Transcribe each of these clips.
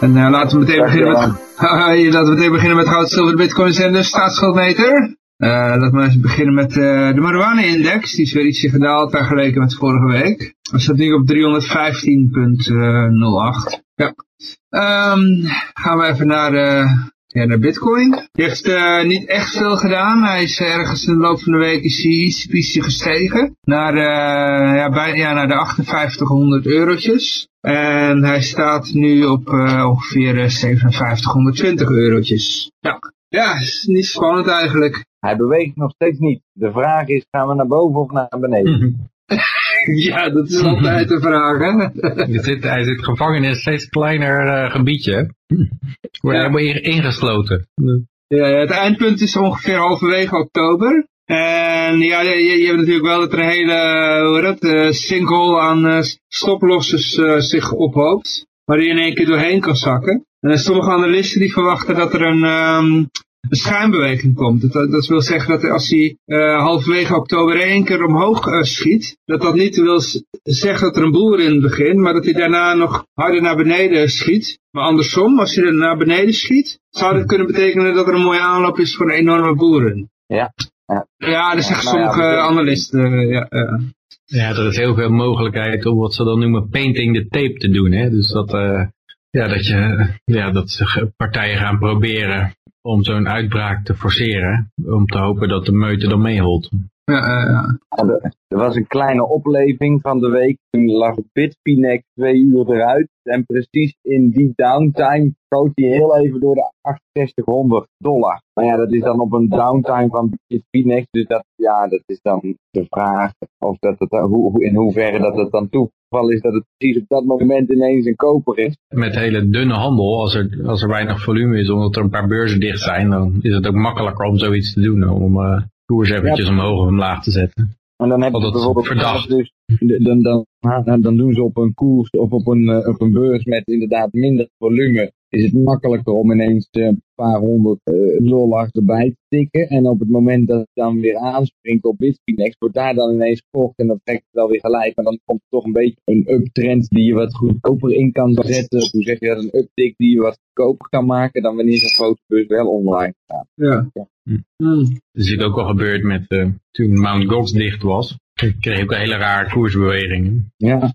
En uh, laten we meteen beginnen met... laten we meteen beginnen met goud, zilver, bitcoins en de staatsschuldmeter. Uh, laten we eens beginnen met de marijuana-index. Die is weer ietsje gedaald vergeleken met vorige week. We zitten nu op 315,08. Ja. Um, gaan we even naar ja, naar Bitcoin. Die heeft uh, niet echt veel gedaan. Hij is ergens in de loop van de week is hij iets gestegen. Naar, uh, ja, bij, ja, naar de 5800 eurotjes. En hij staat nu op uh, ongeveer 5720 eurotjes. Ja. ja, is niet spannend eigenlijk. Hij beweegt nog steeds niet. De vraag is, gaan we naar boven of naar beneden? ja, dat is altijd de vraag, hè? hij, zit, hij zit gevangen in een steeds kleiner uh, gebiedje. Wordt ja. helemaal ingesloten. Ja, het eindpunt is ongeveer halverwege oktober. En ja, je, je hebt natuurlijk wel dat er een hele, hoe dat, uh, sinkhole aan uh, stoplossers uh, zich ophoopt. Waar je in één keer doorheen kan zakken. En sommige analisten die verwachten dat er een, um, een schuimbeweging komt. Dat, dat wil zeggen dat als hij uh, halverwege oktober één keer omhoog uh, schiet, dat dat niet wil zeggen dat er een boer in begint, maar dat hij daarna nog harder naar beneden schiet. Maar andersom, als hij er naar beneden schiet, zou dat kunnen betekenen dat er een mooie aanloop is voor een enorme boeren. Ja. Ja, ja dat zeggen sommige ja, analisten. Ja, ja. ja, er is heel veel mogelijkheid om wat ze dan noemen painting the tape te doen. Hè? Dus dat, uh, ja, dat, je, ja, dat partijen gaan proberen om zo'n uitbraak te forceren. Om te hopen dat de meute dan meeholt. Ja, ja. Er was een kleine opleving van de week. Toen lag Bitfinex twee uur eruit. En precies in die downtime schoot hij heel even door de 6800 dollar. Maar ja, dat is dan op een downtime van Bitfinex. Dus dat, ja, dat is dan de vraag of dat het, hoe, in hoeverre dat het dan toeval is dat het precies op dat moment ineens een koper is. Met hele dunne handel, als er, als er weinig volume is, omdat er een paar beurzen dicht zijn, dan is het ook makkelijker om zoiets te doen. Om uh, koers eventjes ja. omhoog of omlaag te zetten. En dan heb je bijvoorbeeld verdacht. Dus, dan, dan, dan doen ze op een koers of op een, op een beurs met inderdaad minder volume. Is het makkelijker om ineens een paar honderd uh, dollar erbij te tikken. En op het moment dat het dan weer aanspringt op Bitfinex, wordt daar dan ineens gekocht. En dan trekt het wel weer gelijk. Maar dan komt er toch een beetje een uptrend die je wat goedkoper in kan zetten. Hoe zeg je dat? Een uptick die je wat goedkoper kan maken dan wanneer zo'n grote beurs wel online staat. Ja. ja. Hm. Dat is het ook al gebeurd met uh, toen Mount Gox dicht was. Toen kreeg ook een hele rare koersbeweging. Ja.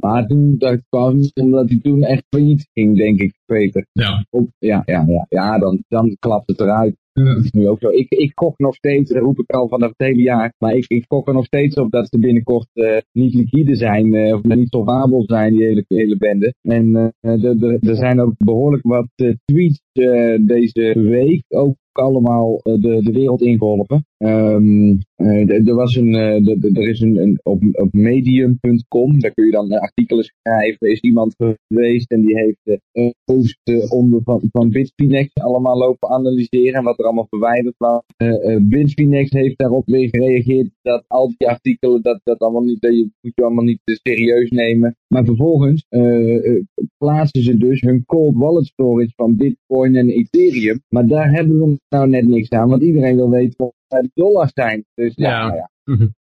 Maar toen, dat kwam omdat hij toen echt failliet ging, denk ik, Peter. Ja. Op, ja, ja, ja, ja dan, dan klapt het eruit. Ja. Dat is nu ook zo. Ik, ik gok nog steeds, dat roep ik al vanaf het hele jaar, maar ik, ik gok er nog steeds op dat ze binnenkort uh, niet liquide zijn, uh, of niet solvabel zijn, die hele, hele bende. En uh, er zijn ook behoorlijk wat tweets deze week, ook allemaal de, de wereld ingeholpen. Um, uh, er, was een, uh, er is een, op, op medium.com, daar kun je dan artikelen schrijven. is iemand geweest en die heeft uh, posts onder van, van Bitfinex allemaal lopen analyseren en wat er allemaal verwijderd was. Bitfinex heeft daarop weer gereageerd dat al die artikelen, dat, dat allemaal niet, dat je moet je allemaal niet serieus nemen. Maar vervolgens plaatsen ze dus hun cold wallet storage van Bitcoin en Ethereum. Maar daar hebben we nou net niks aan, want iedereen wil weten de dollars zijn. Dus ja, ja. Nou ja.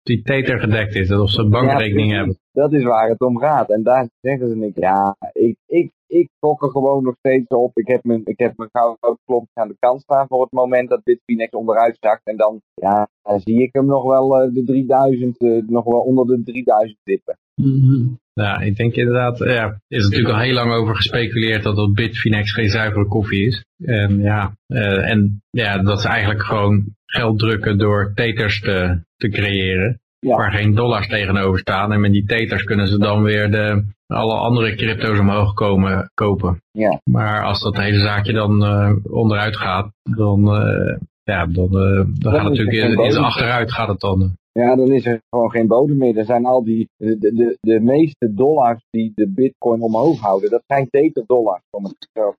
Die tether gedekt is, dat of ze een bankrekening ja, hebben. Dat is waar het om gaat. En daar zeggen ze niks. Ja, ik, ik, ik gok er gewoon nog steeds op. Ik heb mijn, ik heb mijn gouden klomp aan de kant staan voor het moment dat Bitfinex onderuit zakt. En dan, ja, zie ik hem nog wel uh, de 3000, uh, nog wel onder de 3000 tippen. Mm -hmm. Ja, ik denk inderdaad, ja, er is natuurlijk al heel lang over gespeculeerd dat dat Bitfinex geen zuivere koffie is. En ja, uh, en ja, dat ze eigenlijk gewoon geld drukken door teters te, te creëren. Ja. Waar geen dollars tegenover staan. En met die teters kunnen ze dan weer de, alle andere crypto's omhoog komen, kopen. Ja. Maar als dat hele zaakje dan uh, onderuit gaat, dan, uh, ja, dan, uh, dan gaat het natuurlijk in, in achteruit gaat het dan. Ja, dan is er gewoon geen bodem meer. Er zijn al die, de, de, de meeste dollars die de bitcoin omhoog houden, dat zijn dollars om het zo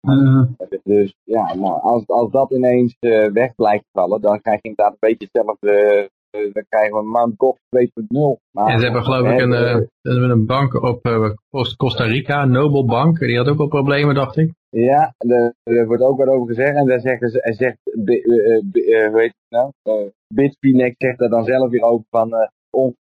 Uh, Dus ja, nou, als, als dat ineens eh, weg blijft vallen, dan krijg je inderdaad een beetje hetzelfde, dan krijgen we Mount Gox 2.0. Maar, En ze hebben geloof ik een, eh, eh, hebben een bank op eh, Cost- Costa Rica, Nobel Bank, die had ook wel problemen dacht ik. Ja, er, er wordt ook wat over gezegd. En daar zegt, eh, eh, Bi- eh, hoe heet het nou? Eh, Bitfinex zegt daar dan zelf weer over van, eh,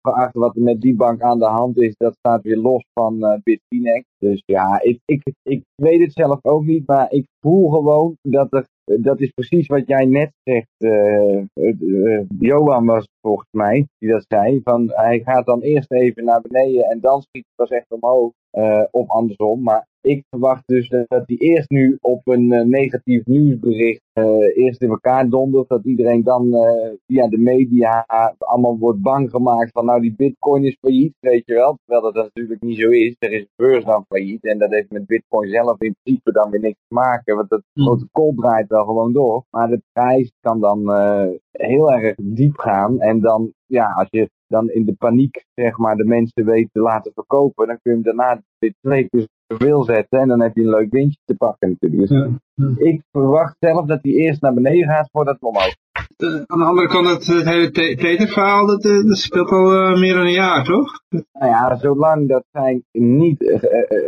ongeacht wat er met die bank aan de hand is, dat staat weer los van eh Bitfinex. Dus ja, ik, ik, ik weet het zelf ook niet, maar ik voel gewoon dat er, dat is precies wat jij net zegt, eh, eh, eh, Johan was volgens mij, die dat zei, van hij gaat dan eerst even naar beneden en dan schiet hij pas echt omhoog. Eh, of andersom. Maar ik verwacht dus dat hij eerst nu op een eh, negatief nieuwsbericht eh, eerst in elkaar dondert. Dat iedereen dan eh, via de media allemaal wordt bang gemaakt van nou die bitcoin is failliet, weet je wel. Terwijl dat natuurlijk niet zo is. Er is een beurs dan failliet en dat heeft met bitcoin zelf in principe dan weer niks te maken. Want dat Hmm. protocol draait wel gewoon door. Maar de prijs kan dan eh, heel erg diep gaan. En dan, ja, als je dan in de paniek zeg maar de mensen weet te laten verkopen, dan kun je hem daarna weer twee keer zoveel zetten en dan heb je een leuk windje te pakken natuurlijk. Dus ja. ik verwacht zelf dat hij eerst naar beneden gaat voordat hij omhoog. Aan de andere kant, het, het hele te- Tether-verhaal, dat, eh, dat speelt al eh, meer dan een jaar, toch? Nou ja, zolang dat zij niet eh,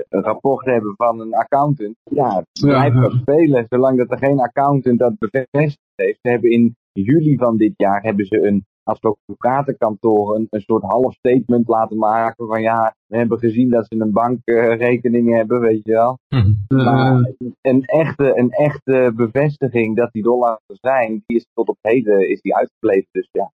een rapport hebben van een accountant, ja, het blijft ja. spelen. Zolang dat er geen accountant dat bevestigd heeft. Ze hebben in juli van dit jaar hebben ze een advocatenkantoor een, een soort half statement laten maken van ja, we hebben gezien dat ze een bankrekening hebben, weet je wel. Maar een echte, een echte bevestiging dat die dollars er zijn, die is tot op heden is die uitgebleven. Dus ja,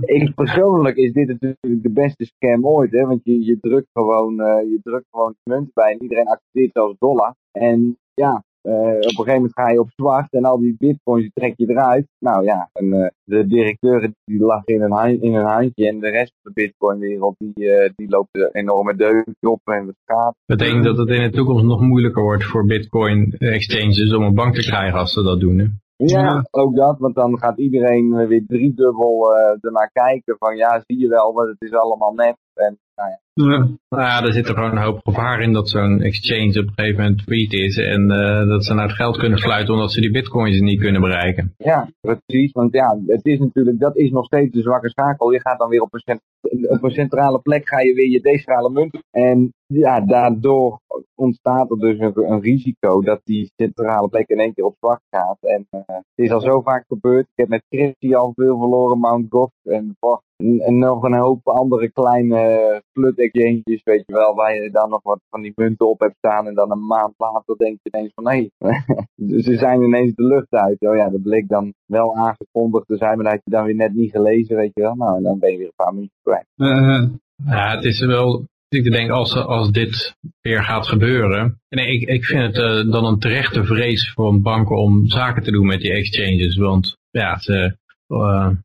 ik persoonlijk is dit natuurlijk de beste scam ooit, hè? Want je, je drukt gewoon, eh, je drukt gewoon munt bij en iedereen accepteert zelfs dollar. En ja, op een gegeven moment ga je op zwart en al die bitcoins trek je eruit. Nou ja, en eh, de directeuren die lachen in een, in een handje en de rest van de bitcoinwereld die, eh, die loopt er enorme deuk op en het gaat. Ik denk dat het in de toekomst nog moeilijker wordt voor bitcoin exchanges om een bank te krijgen als ze dat doen. Hè? Ja, Ja. ook dat, want dan gaat iedereen eh, weer driedubbel eh ernaar kijken van ja, zie je wel, want het is allemaal net. En nou ja, ja. Nou ja, er zit er gewoon een hoop gevaar in dat zo'n exchange op een gegeven moment tweet is en eh, dat ze naar het geld kunnen fluiten omdat ze die bitcoins niet kunnen bereiken. Ja, precies. Want ja, het is natuurlijk, dat is nog steeds de zwakke schakel. Je gaat dan weer op een, cent- op een centrale plek, ga je weer je decentrale munt. En ja, daardoor ontstaat er dus een, een risico dat die centrale plek in één keer op zwart gaat. En eh, het is al zo vaak gebeurd. Ik heb met Christie al veel verloren, Mount Gox en, en, en nog een hoop andere kleine flut exchanges, weet je wel, waar je dan nog wat van die munten op hebt staan. En dan een maand later denk je ineens van, hé, Dus ze zijn ineens de lucht uit. Oh ja, dat bleek dan wel aangekondigd te zijn, maar dat had je dan weer net niet gelezen, weet je wel. Nou, en dan ben je weer een paar minuten kwijt. Eh, Ja, het is wel, ik denk als, als dit weer gaat gebeuren. Nee, ik, ik vind het eh, dan een terechte vrees voor een bank om zaken te doen met die exchanges. Want ja, ze,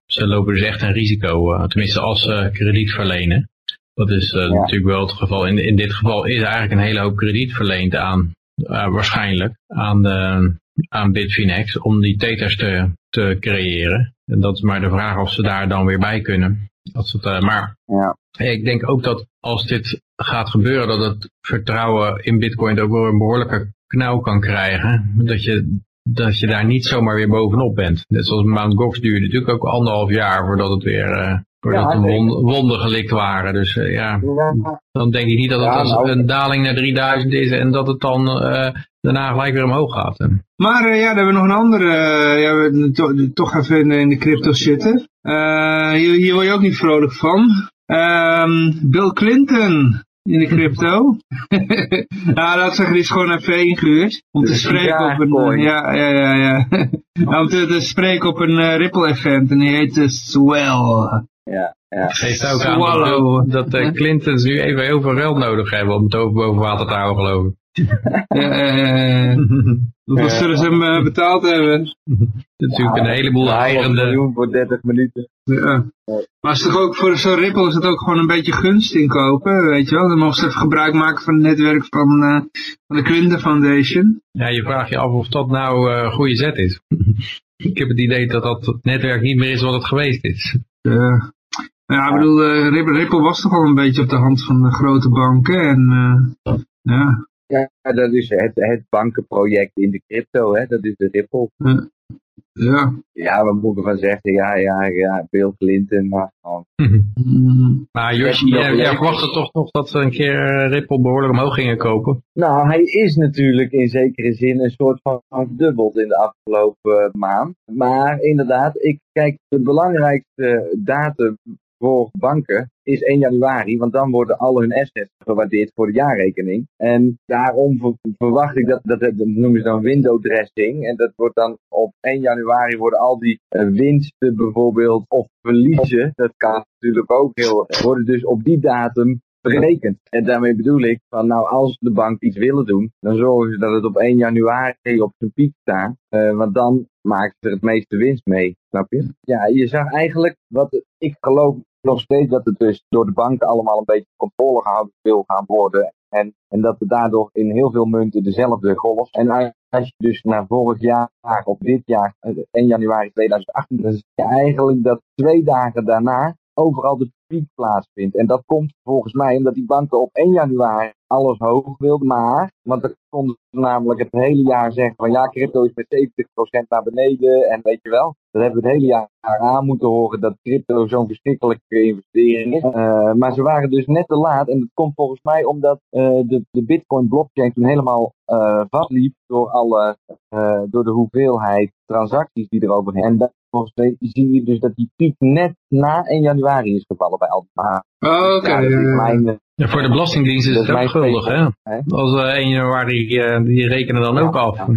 ze lopen dus echt een risico. eh, tenminste, als ze krediet verlenen. Dat is eh, Ja. natuurlijk wel het geval. In, in dit geval is eigenlijk een hele hoop krediet verleend aan, eh, waarschijnlijk, aan, de, aan Bitfinex om die teters te, te creëren. En dat is maar de vraag of ze daar dan weer bij kunnen. Als het, eh, maar Ja. ik denk ook dat als dit gaat gebeuren, dat het vertrouwen in bitcoin ook wel een behoorlijke knauw kan krijgen. Dat je, dat je daar niet zomaar weer bovenop bent. Net zoals Mount Gox duurde natuurlijk ook anderhalf jaar voordat het weer, eh, voordat Ja, de wonden gelikt waren. Dus eh, ja, dan denk ik niet dat het Ja, nou. een daling naar 3000 is en dat het dan eh, daarna gelijk weer omhoog gaat. Maar ja, dan hebben we nog een andere. ja, we to- toch even in, de- in de crypto zitten. Hier, hier word je ook niet vrolijk van. Ehm, Bill Clinton in de crypto. nou, dat zeggen, die is gewoon even ingehuurd. Om te spreken op een... eh, ja, ja, ja, ja. om te, te spreken op een eh, Ripple event. En die heet eh, Swell. ja, ja. Geeft ook aan Swallow. dat, dat de Clintons nu even heel veel geld nodig hebben om het over boven water te houden, geloof ik. Ja, eh, hoeveel Ja. zullen ze hem eh, betaald hebben? Natuurlijk een heleboel Een half heigende... miljoen voor 30 minuten. Ja. Maar is toch ook voor zo'n Ripple is het ook gewoon een beetje gunst inkopen, weet je wel. Dan mogen ze even gebruik maken van het netwerk van, eh, van de Clinton Foundation. Ja, je vraagt je af of dat nou eh, een goede zet is. ik heb het idee dat dat netwerk niet meer is wat het geweest is. Eh, Ja, ik bedoel, uh, Ripple, Ripple, was toch al een beetje op de hand van de grote banken. En uh, ja. Ja, dat is het, het bankenproject in de crypto, hè? dat is de Ripple. Ja. Ja. Ja, we moeten van zeggen, ja, ja, ja, Bill Clinton, maar gewoon. maar Yoshi, jij, jij verwachtte toch nog dat ze een keer Ripple behoorlijk omhoog gingen kopen? Nou, hij is natuurlijk in zekere zin een soort van verdubbeld in de afgelopen maand. Maar inderdaad, ik kijk, de belangrijkste datum voor banken is 1 januari, want dan worden al hun assets gewaardeerd voor de jaarrekening. En daarom verwacht ik dat, dat, noemen ze dan window dressing. En dat wordt dan op 1 januari worden al die uh, winsten bijvoorbeeld of verliezen, dat kan natuurlijk ook heel, worden dus op die datum berekend. En daarmee bedoel ik van nou als de bank iets willen doen, dan zorgen ze dat het op 1 januari op zijn piek staat. Uh, want dan maken ze er het meeste winst mee, snap je? Ja, je zag eigenlijk wat ik geloof nog steeds dat het dus door de banken allemaal een beetje controle gehouden wil gaan worden. En, en dat er daardoor in heel veel munten dezelfde golf. En als je dus naar vorig jaar of dit jaar, 1 januari 2018, dan zie je eigenlijk dat twee dagen daarna overal de piek plaatsvindt. En dat komt volgens mij omdat die banken op 1 januari alles hoog wilden. Maar, want dan konden ze namelijk het hele jaar zeggen van ja, crypto is met 70% naar beneden. En weet je wel, dat hebben we het hele jaar aan moeten horen dat crypto zo'n verschrikkelijke investering is. Uh, maar ze waren dus net te laat. En dat komt volgens mij omdat uh, de, de Bitcoin blockchain toen helemaal uh, vastliep door, alle, door de hoeveelheid transacties die erover En dat, volgens mij zie je dus dat die piek net na 1 januari is gevallen bij Alpha. Oh, oké. Okay. Ja, ja, voor de Belastingdienst is het ook schuldig, hè? Als uh, 1 januari, uh, die rekenen dan ook af.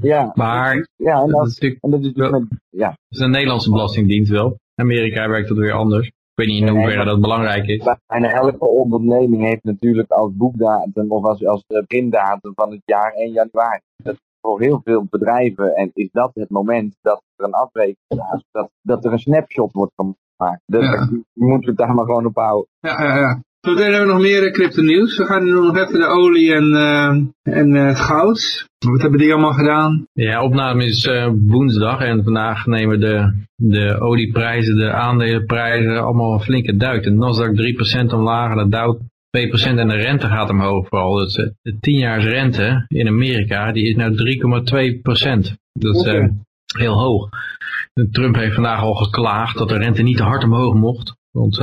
Ja. maar ja, en dat, is natuurlijk en dat is dus ja. dat is een Nederlandse Belastingdienst wel. Amerika werkt dat weer anders. Ik weet niet in hoeverre dat belangrijk is. Bijna elke onderneming heeft natuurlijk als boekdatum of als, als begindatum van het jaar 1 januari. Dat voor heel veel bedrijven en is dat het moment dat er een afrekening dat, dat er een snapshot wordt gemaakt. Dus ja. moeten we het daar maar gewoon op houden. Ja, ja, ja. Zometeen hebben we nog meer crypto nieuws. We gaan nu nog even de olie en, uh, en uh, het goud. Wat hebben die allemaal gedaan? Ja, opname is uh, woensdag en vandaag nemen de, de olieprijzen, de aandelenprijzen allemaal een flinke duik. De Nasdaq 3% omlaag, de Dow 2% en de rente gaat omhoog vooral. Dus de 10 rente in Amerika die is nu 3,2%. Dat is okay. heel hoog. Trump heeft vandaag al geklaagd dat de rente niet te hard omhoog mocht. Want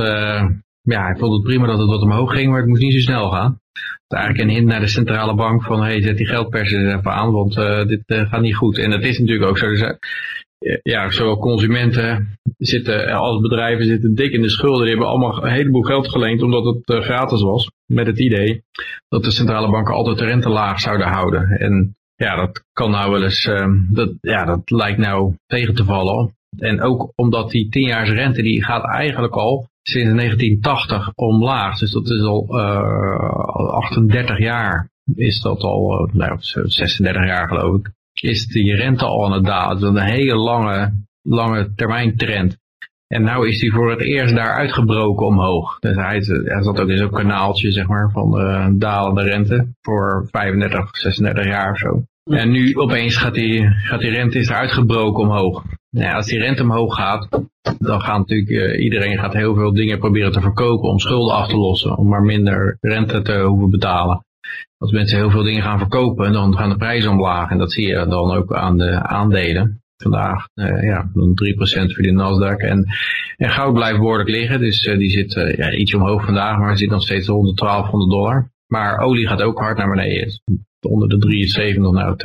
ja, ik vond het prima dat het wat omhoog ging, maar het moest niet zo snel gaan. Is eigenlijk een hint naar de centrale bank van, hey, zet die geldpersen er even aan, want uh, dit uh, gaat niet goed. En dat is natuurlijk ook zo. Dus, uh, ja, zowel consumenten zitten als bedrijven zitten dik in de schulden. Die hebben allemaal een heleboel geld geleend omdat het gratis was. Met het idee dat de centrale banken altijd de rente laag zouden houden. En ja, dat kan nou wel eens, dat, ja, dat lijkt nou tegen te vallen. En ook omdat die 10 rente, die gaat eigenlijk al sinds 1980 omlaag. Dus dat is al uh, 38 jaar. Is dat al, uh, nou, 36 jaar geloof ik. Is die rente al aan het dalen. Dat is een hele lange, lange termijn trend. En nou is hij voor het eerst daar uitgebroken omhoog. Dus hij, hij zat ook in zo'n kanaaltje zeg maar, van uh, dalende rente voor 35, 36 jaar of zo. En nu opeens gaat die, gaat die rente is er uitgebroken omhoog. Nou, als die rente omhoog gaat, dan gaat natuurlijk uh, iedereen gaat heel veel dingen proberen te verkopen om schulden af te lossen. Om maar minder rente te hoeven betalen. Als mensen heel veel dingen gaan verkopen, dan gaan de prijzen omlaag. En dat zie je dan ook aan de aandelen. Vandaag, uh, ja, dan 3% voor de Nasdaq. En, en goud blijft behoorlijk liggen. Dus uh, die zit ja, iets omhoog vandaag, maar zit nog steeds rond de 1200 dollar. Maar olie gaat ook hard naar beneden. Onder de 73, nou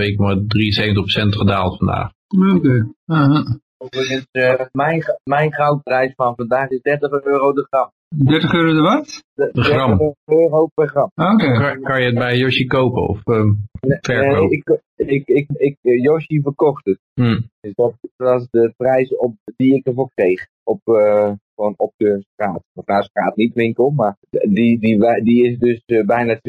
2,73% gedaald vandaag. Oké. Okay. Uh, mijn, mijn goudprijs van vandaag is 30 euro de gram. 30 euro de wat? De, de gram. 30 euro per gram. Oké. Okay. Kan, kan, je het bij Yoshi kopen of um, verkopen? Nee, ik, ik, ik, ik, Yoshi verkocht het. Hmm. Dus dat was de prijs op, die ik ervoor kreeg. Op, uh, gewoon op de straat. Nou, straat niet winkel, maar die, die, die is dus uh, bijna 20%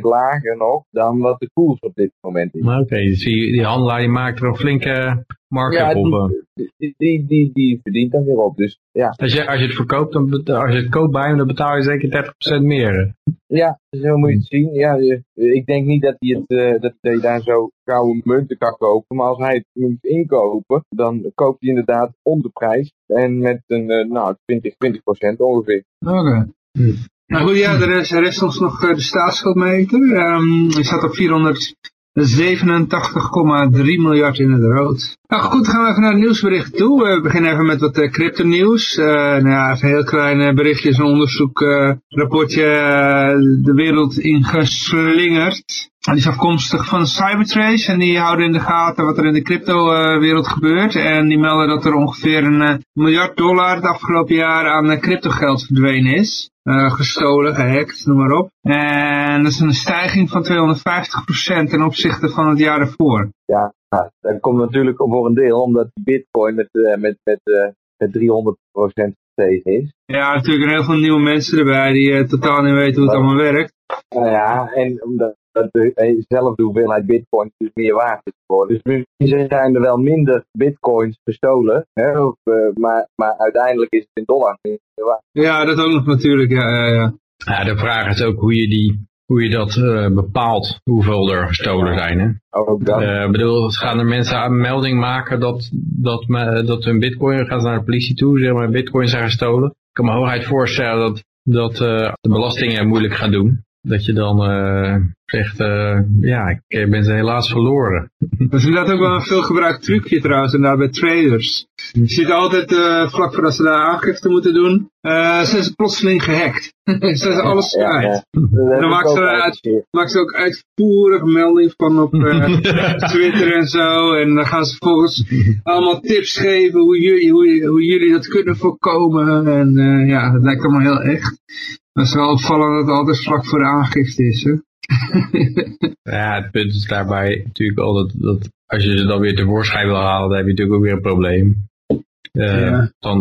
lager nog dan wat de koers op dit moment is. Oké, okay, dus die, die handelaar maakt er een flinke markt ja, op. Die, die, die, die, die verdient dan weer op. Dus ja, Als je, als je het verkoopt, dan, als je het koopt bij hem, dan betaal je zeker 30% meer. ja zo moet je het zien. Ja, je- ik denk niet dat hij, het, eh, dat hij daar zo gouden munten kan kopen. Maar als hij het moet inkopen, dan koopt hij inderdaad om de prijs. En met een eh, nou, 20, 20% ongeveer. Oké. Hm. Nou goed, ja, er is, er is ons nog eh, de staatsschuldmeter. Ehm die staat op 487,3 miljard in het rood. Nou goed, gaan we even naar het nieuwsbericht toe. We beginnen even met wat crypto nieuws. nou ja, een heel klein eh, berichtje, een onderzoek, eh, rapportje eh, de wereld ingeslingerd. Die is afkomstig van Cybertrace en die houden in de gaten wat er in de crypto-wereld gebeurt. En die melden dat er ongeveer een eh, miljard dollar het afgelopen jaar aan eh, cryptogeld verdwenen is. Eh, gestolen, gehackt, noem maar op. En dat is een stijging van 250% ten opzichte van het jaar ervoor. Ja, dat komt natuurlijk voor een deel omdat bitcoin met, eh, met, met, eh, met 300% gestegen is. Ja, natuurlijk heel veel nieuwe mensen erbij die totaal niet weten hoe het allemaal werkt. Nou ja, en omdat dat dezelfde hoeveelheid bitcoins dus meer waard is geworden. Dus misschien zijn er wel minder bitcoins gestolen, hè, of, eh, maar, maar uiteindelijk is het in dollars meer waard. Ja, dat ook nog natuurlijk, ja, ja, ja. Ja, de vraag is ook hoe je, die, hoe je dat eh, bepaalt, hoeveel er gestolen zijn. Hè? Ook dat. Eh, bedoel, gaan er mensen een melding maken dat, dat, me, dat hun bitcoin, gaan ze naar de politie toe, zeg maar, bitcoin zijn gestolen. Ik kan me hooguit voorstellen dat, dat eh, de belastingen moeilijk gaan doen. Dat je dan eh, zegt, eh, ja, ik ben ze helaas verloren. Dat is inderdaad ook wel een veel gebruikt trucje trouwens, inderdaad bij traders. Je ziet altijd, eh, vlak voordat ze daar aangifte moeten doen, eh zijn ze plotseling gehackt. zijn ze alles Ja, kwijt. ja. Dat Dan ik maakt ook ze uit-. Maken ze ook uitvoerig melding van op eh, Twitter en zo. En dan gaan ze volgens allemaal tips geven hoe jullie, hoe, hoe jullie dat kunnen voorkomen. En eh, ja, het lijkt allemaal heel echt. Het is wel opvallend dat het altijd vlak voor de aangifte is. Hè? Ja, het punt is daarbij natuurlijk al dat, dat als je ze dan weer tevoorschijn wil halen, dan heb je natuurlijk ook weer een probleem. Eh, Ja. Dan,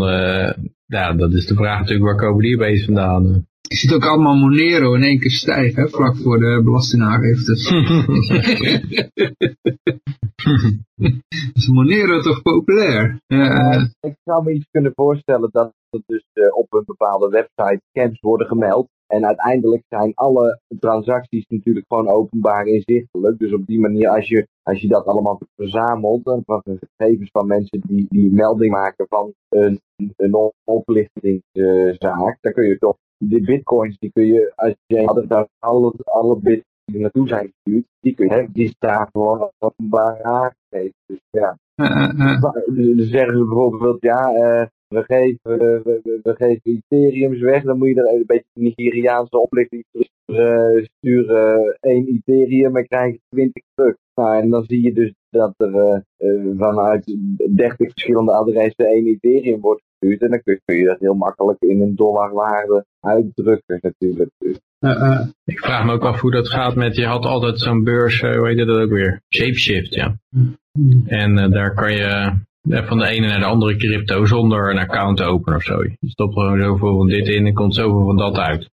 ja, dat is de vraag natuurlijk, waar komen die opeens vandaan? Je ziet ook allemaal Monero in één keer stijgen, hè, vlak voor de belastingaangifte. is Monero toch populair? Ja, eh, Ik zou me iets kunnen voorstellen dat er dus eh, op een bepaalde website scams worden gemeld. En uiteindelijk zijn alle transacties natuurlijk gewoon openbaar inzichtelijk. Dus op die manier, als je, als je dat allemaal verzamelt, dan van gegevens van mensen die, die melding maken van een, een oplichtingszaak, dan kun je toch, die bitcoins, die kun je, als je alle, daar alle, alle bits die naartoe zijn gestuurd, die kun je, die staan gewoon openbaar aangegeven. Dus ja. eh, eh, eh. Dan zeggen ze bijvoorbeeld, ja, eh, we, geven, we, we, we geven Ethereums weg, dan moet je er een beetje Nigeriaanse oplichting uh, sturen één Ethereum en krijg je 20 terug. Nou, en dan zie je dus dat er uh, vanuit 30 verschillende adressen één Ethereum wordt gestuurd. En dan kun je, dat heel makkelijk in een dollarwaarde uitdrukken natuurlijk. Dus, Uh, uh. Ik vraag me ook af hoe dat gaat met, je had altijd zo'n beurs, uh, hoe heet dat ook weer? Shapeshift, ja. En uh, daar kan je van de ene naar de andere crypto zonder een account te openen of zo. Je stopt gewoon zoveel van dit in en komt zoveel van dat uit.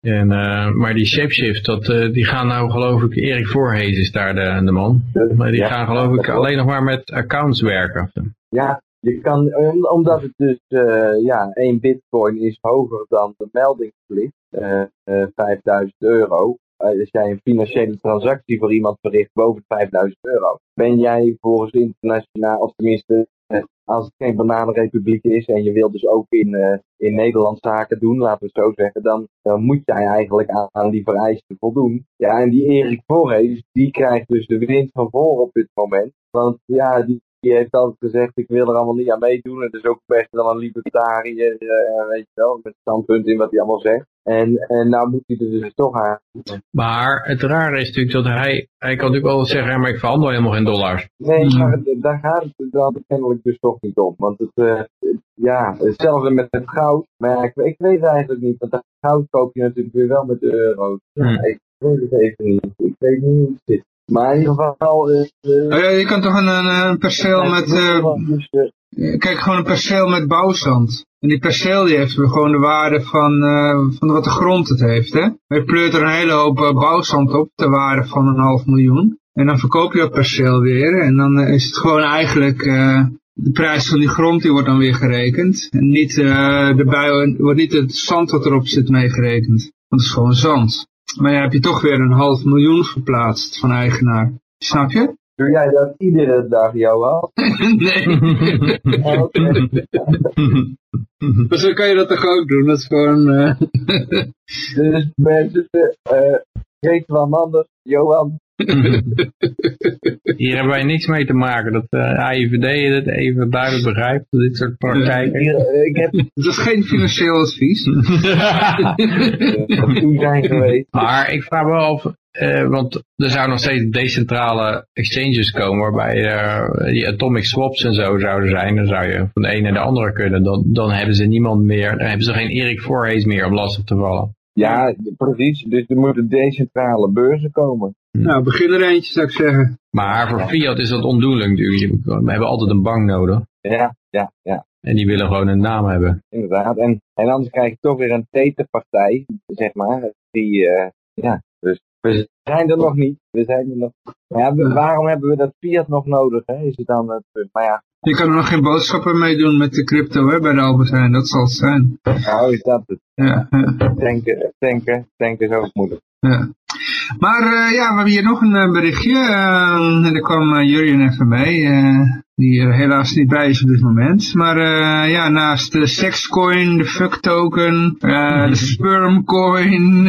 En, uh, maar die Shapeshift, dat, uh, die gaan nou geloof ik, Erik Voorhees is daar de, de man. Maar die Ja, gaan geloof ik alleen nog maar met accounts werken. Ja, je kan, omdat het dus, uh, ja, één bitcoin is hoger dan de meldingsplicht, uh, uh, 5000 euro. als jij een financiële transactie voor iemand verricht boven 5000 euro, ben jij volgens internationaal, of tenminste, eh, als het geen bananenrepubliek is en je wilt dus ook in, in Nederland zaken doen, laten we het zo zeggen, dan, moet jij eigenlijk aan, die vereisten voldoen. Ja, en die Erik Voorhees, die krijgt dus de wind van voor op dit moment. Want ja, die, die heeft altijd gezegd, ik wil er allemaal niet aan meedoen. Het is ook best wel een libertariër, uh, weet je wel, met standpunt in wat hij allemaal zegt. En, en nou moet hij er dus toch aan. Maar het rare is natuurlijk dat hij, hij kan natuurlijk wel zeggen, ja, maar ik verhandel helemaal geen dollars. Nee, maar daar gaat het dan kennelijk dus toch niet om. Want het, uh, ja, hetzelfde met het goud. Maar ik, ik weet eigenlijk niet, want dat goud koop je natuurlijk weer wel met de euro's. Ja, ik weet het even niet. Ik weet niet hoe het zit. Maar in ieder geval... Uh, oh ja, je kan toch een, een, een perceel met... Uh, kijk, gewoon een perceel met bouwzand. En die perceel die heeft gewoon de waarde van, uh, van wat de grond het heeft. Hè? Maar je pleurt er een hele hoop bouwzand op, de waarde van een half miljoen. En dan verkoop je dat perceel weer. En dan is het gewoon eigenlijk de prijs van die grond die wordt dan weer gerekend. En niet, uh, de bui, wordt niet het zand wat erop zit meegerekend. Want het is gewoon zand. Maar dan heb je toch weer een half miljoen verplaatst van eigenaar. Snap je? Doe jij dat iedere dag, Johan? nee. maar zo kan je dat toch ook doen? Dat is gewoon... Uh... dus mensen, uh, Geet van anders, Johan. Hier hebben wij niks mee te maken. Dat uh, AIVD het even duidelijk begrijpt. Dit soort praktijken. ik heb... Het is geen financieel advies. zijn geweest. Maar ik vraag me wel of... Uh, want er zouden nog steeds decentrale exchanges komen waarbij uh, die atomic swaps en zo zouden zijn. Dan zou je van de ene naar de andere kunnen. Dan, dan hebben ze niemand meer, dan hebben ze geen Erik Voorhees meer om lastig te vallen. Ja, precies. Dus er moeten decentrale beurzen komen. Nou, begin er eentje zou ik zeggen. Maar voor Fiat is dat ondoenlijk natuurlijk. We hebben altijd een bank nodig. Ja, ja, ja. En die willen gewoon een naam hebben. Inderdaad. En, en anders krijg je toch weer een tetenpartij, zeg maar. Die, uh, ja, dus we zijn er nog niet. We zijn er nog. Maar ja, waarom hebben we dat Fiat nog nodig? Hè? Is het dan het punt? Maar ja, je kan er nog geen boodschappen mee doen met de crypto hè, bij de Albert Heijn, dat zal het zijn. Nou, is dat het. Ja, ja. Denken, denken, denken is ook moeilijk. Ja. Maar uh, ja, we hebben hier nog een uh, berichtje. Uh, en daar kwam uh, Jurjen even mee. die er helaas niet bij is op dit moment. Maar ja, naast de sexcoin, de fuck token, de spermcoin,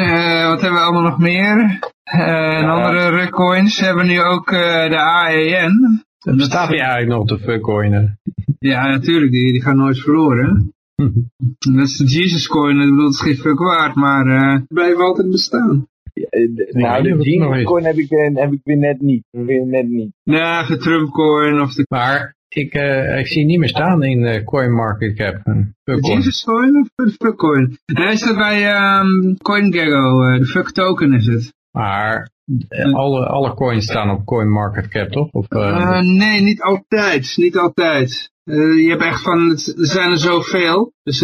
wat hebben we allemaal nog meer? en andere coins hebben we nu ook de AEN. Dat bestaat die eigenlijk nog, de fuckcoinen? Ja, natuurlijk, die, die gaan nooit verloren. dat is de Jesus coin, ik bedoel, het is geen fuck waard, maar uh, die blijven altijd bestaan. Ja, de, nou, de Jesus coin heb ik, heb ik weer net niet. Weer net niet. Ja, de Trump coin of de... Maar ik, uh, ik zie niet meer staan in uh, CoinMarketCap. De Jesus coin of de fuck coin? Hij staat bij um, CoinGecko, de fuck token is het. Maar alle, alle coins staan op CoinMarketCap, toch? Of, uh, nee, niet altijd. Niet altijd. Uh, je hebt echt van, er zijn er zoveel. Dus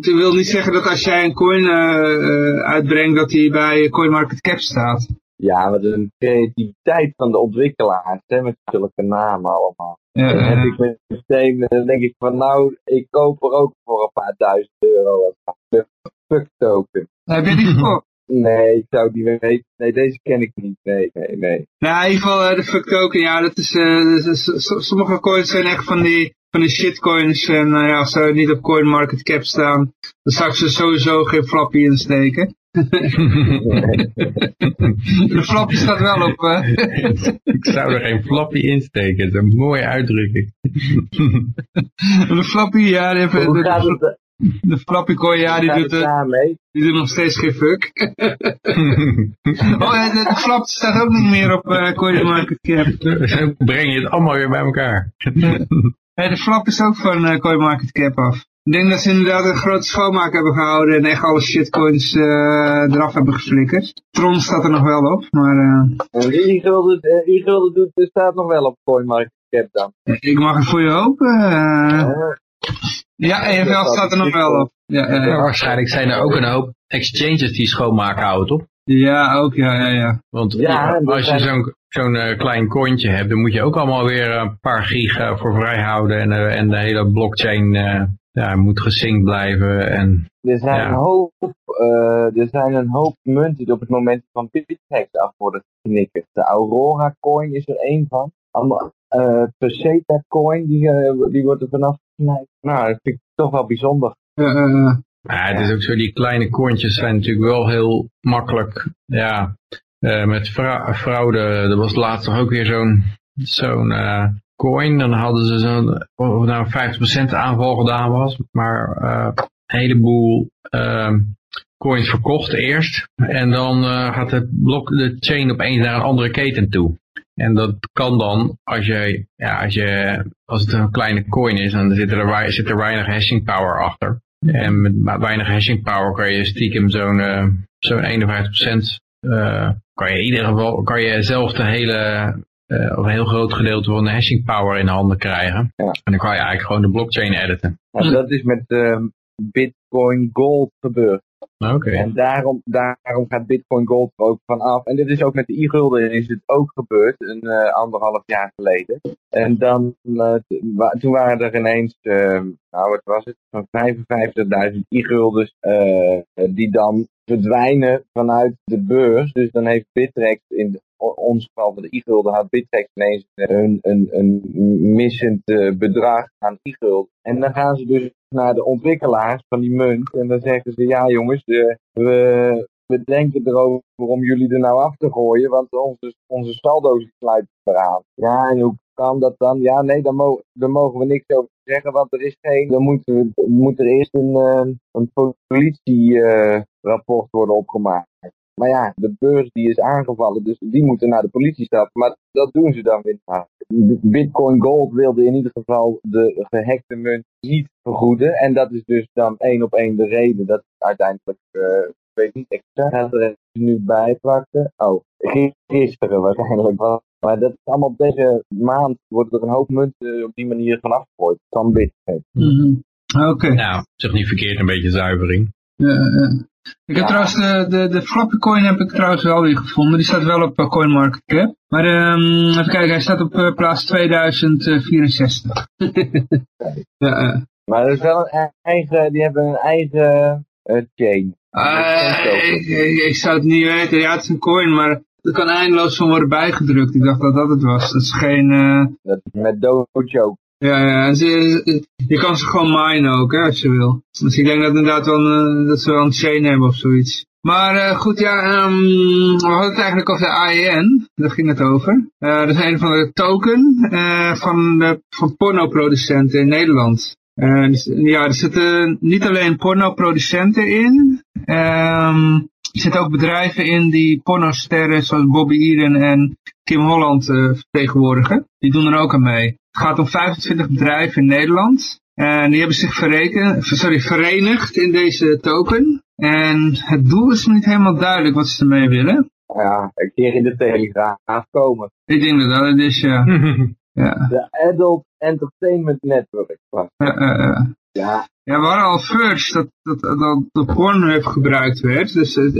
dat wil niet zeggen dat als jij een coin uh, uitbrengt, dat die bij CoinMarketCap staat. Ja, maar de creativiteit van de ontwikkelaars, hè, met zulke namen allemaal. Ja, dan heb ik meteen, dan denk ik van nou, ik koop er ook voor een paar duizend euro een fuck token. Heb je die gekocht? Nee, ik zou die weten. Nee, deze ken ik niet. Nee, nee, nee. Nou, in ieder geval uh, de fuck token, ja, dat is, uh, sommige coins zijn echt van die, van die shitcoins. En uh, ja, als ze niet op CoinMarketCap staan, dan zou ik ze sowieso geen flappy insteken. de flappy staat wel op. Uh. ik zou er geen flappy insteken, dat is een mooie uitdrukking. de flappy, ja, die heeft, Hoe gaat het, de Flappy ja, die doet, die doet nog steeds geen fuck. oh, de, de flap staat ook niet meer op uh, CoinMarketCap. Breng je het allemaal weer bij elkaar. de flap is ook van uh, CoinMarketCap af. Ik denk dat ze inderdaad een grote schoonmaak hebben gehouden en echt alle shitcoins uh, eraf hebben geflikkerd. Tron staat er nog wel op, maar... Uh... E-gulden doet, staat nog wel op CoinMarketCap dan. Ik mag het voor je hopen. Ja, EFL staat er nog wel op. Ja, ja, ja. Waarschijnlijk zijn er ook een hoop exchanges die schoonmaken houden, toch? Ja, ook, ja, ja, ja. Want ja, als je zo'n zo'n uh, klein cointje hebt, dan moet je ook allemaal weer een paar giga voor vrijhouden en, uh, en de hele blockchain uh, ja, moet gesynct blijven. En, er, zijn een hoop, er zijn een hoop munten die op het moment van Bithex af worden geknikkerd. De Aurora coin is er één van. Allemaal, uh, Peseta coin, die, die wordt er vanaf Nee. Nou, dat vind ik toch wel bijzonder. Uh, ja, het is ook zo, die kleine kontjes zijn natuurlijk wel heel makkelijk, ja, uh, met fra fraude. Er was laatst nog ook weer zo'n zo'n uh, coin, dan hadden ze zo'n, of nou 50% aanval gedaan was, maar een heleboel ehm, coins verkocht eerst. En dan gaat het blok, de chain opeens naar een andere keten toe. En dat kan dan, als je, ja, als je, als het een kleine coin is, dan zit er, zit er weinig hashing power achter. En met weinig hashing power kan je stiekem zo'n uh, zo'n 51% uh, kan je in ieder geval, kan je zelf de hele, uh, of een heel groot gedeelte van de hashing power in handen krijgen. Ja. En dan kan je eigenlijk gewoon de blockchain editen. Ja, dat is met Bitcoin Gold gebeurd. Oké. En daarom, daarom gaat Bitcoin Gold ook van af. En dit is ook met de e-gulden is het ook gebeurd, een uh, anderhalf jaar geleden. En dan, uh, toen waren er ineens, uh, nou wat was het, van 55.000 e-guldens die dan verdwijnen vanuit de beurs. Dus dan heeft Bittrex in ons de e-gulden had Bittrex ineens een, een, een missend bedrag aan e-gulden. En dan gaan ze dus naar de ontwikkelaars van die munt. En dan zeggen ze, ja jongens, de, we, we denken erover om jullie er nou af te gooien, want onze, onze saldo's sluiten eraan. Ja, en hoe kan dat dan? Ja, nee, daar, mogen, mogen we niks over zeggen, want er is geen, dan moet, moet er eerst een, uh, een politierapport worden opgemaakt. Maar ja, de beurs die is aangevallen, dus die moeten naar de politie stappen. Maar dat doen ze dan weer Bitcoin Gold wilde in ieder geval de gehackte munt niet vergoeden. En dat is dus dan één op één de reden dat uiteindelijk, uh, ik weet niet exact, er nu bijpakte. Oh, gisteren waarschijnlijk wel. Maar dat is allemaal deze maand worden er een hoop munten op die manier van afgegooid. Van Bitcoin. Mm -hmm. Oké. Okay. Nou, zeg niet verkeerd, een beetje zuivering. Ja, ja. Ik heb trouwens de, de, de Flappy coin heb ik trouwens wel weer gevonden. Die staat wel op uh, CoinMarketCap. Maar um, even kijken, hij staat op uh, plaats 2064. ja, uh. Maar dat is wel een eigen, die hebben een eigen chain. Ik, ik, ik, zou het niet weten. Ja, het is een coin, maar er kan eindeloos van worden bijgedrukt. Ik dacht dat dat het was. Dat is geen... Dat is met Dojo. Ja, ja, en ze, je kan ze gewoon minen ook, hè, als je wil. Dus ik denk dat inderdaad wel een, dat ze wel een chain hebben of zoiets. Maar uh, goed, ja, um, we hadden het eigenlijk over de AEN, daar ging het over. Uh, dat is een van de token van, van pornoproducenten in Nederland. Dus, ja, er zitten niet alleen pornoproducenten in, um, er zitten ook bedrijven in die pornosterren zoals Bobby Eden en Kim Holland vertegenwoordigen. Die doen er ook aan mee. Het gaat om 25 bedrijven in Nederland. En die hebben zich verreken, sorry, verenigd in deze token. En het doel is niet helemaal duidelijk wat ze ermee willen. Ja, een keer in de telegraaf komen. Ik denk dat dat het is, ja. ja. De Adult Entertainment Network. Ja, uh, ja. Ja, we hadden al first dat, dat, dat de Pornhub gebruikt werd. Dus uh,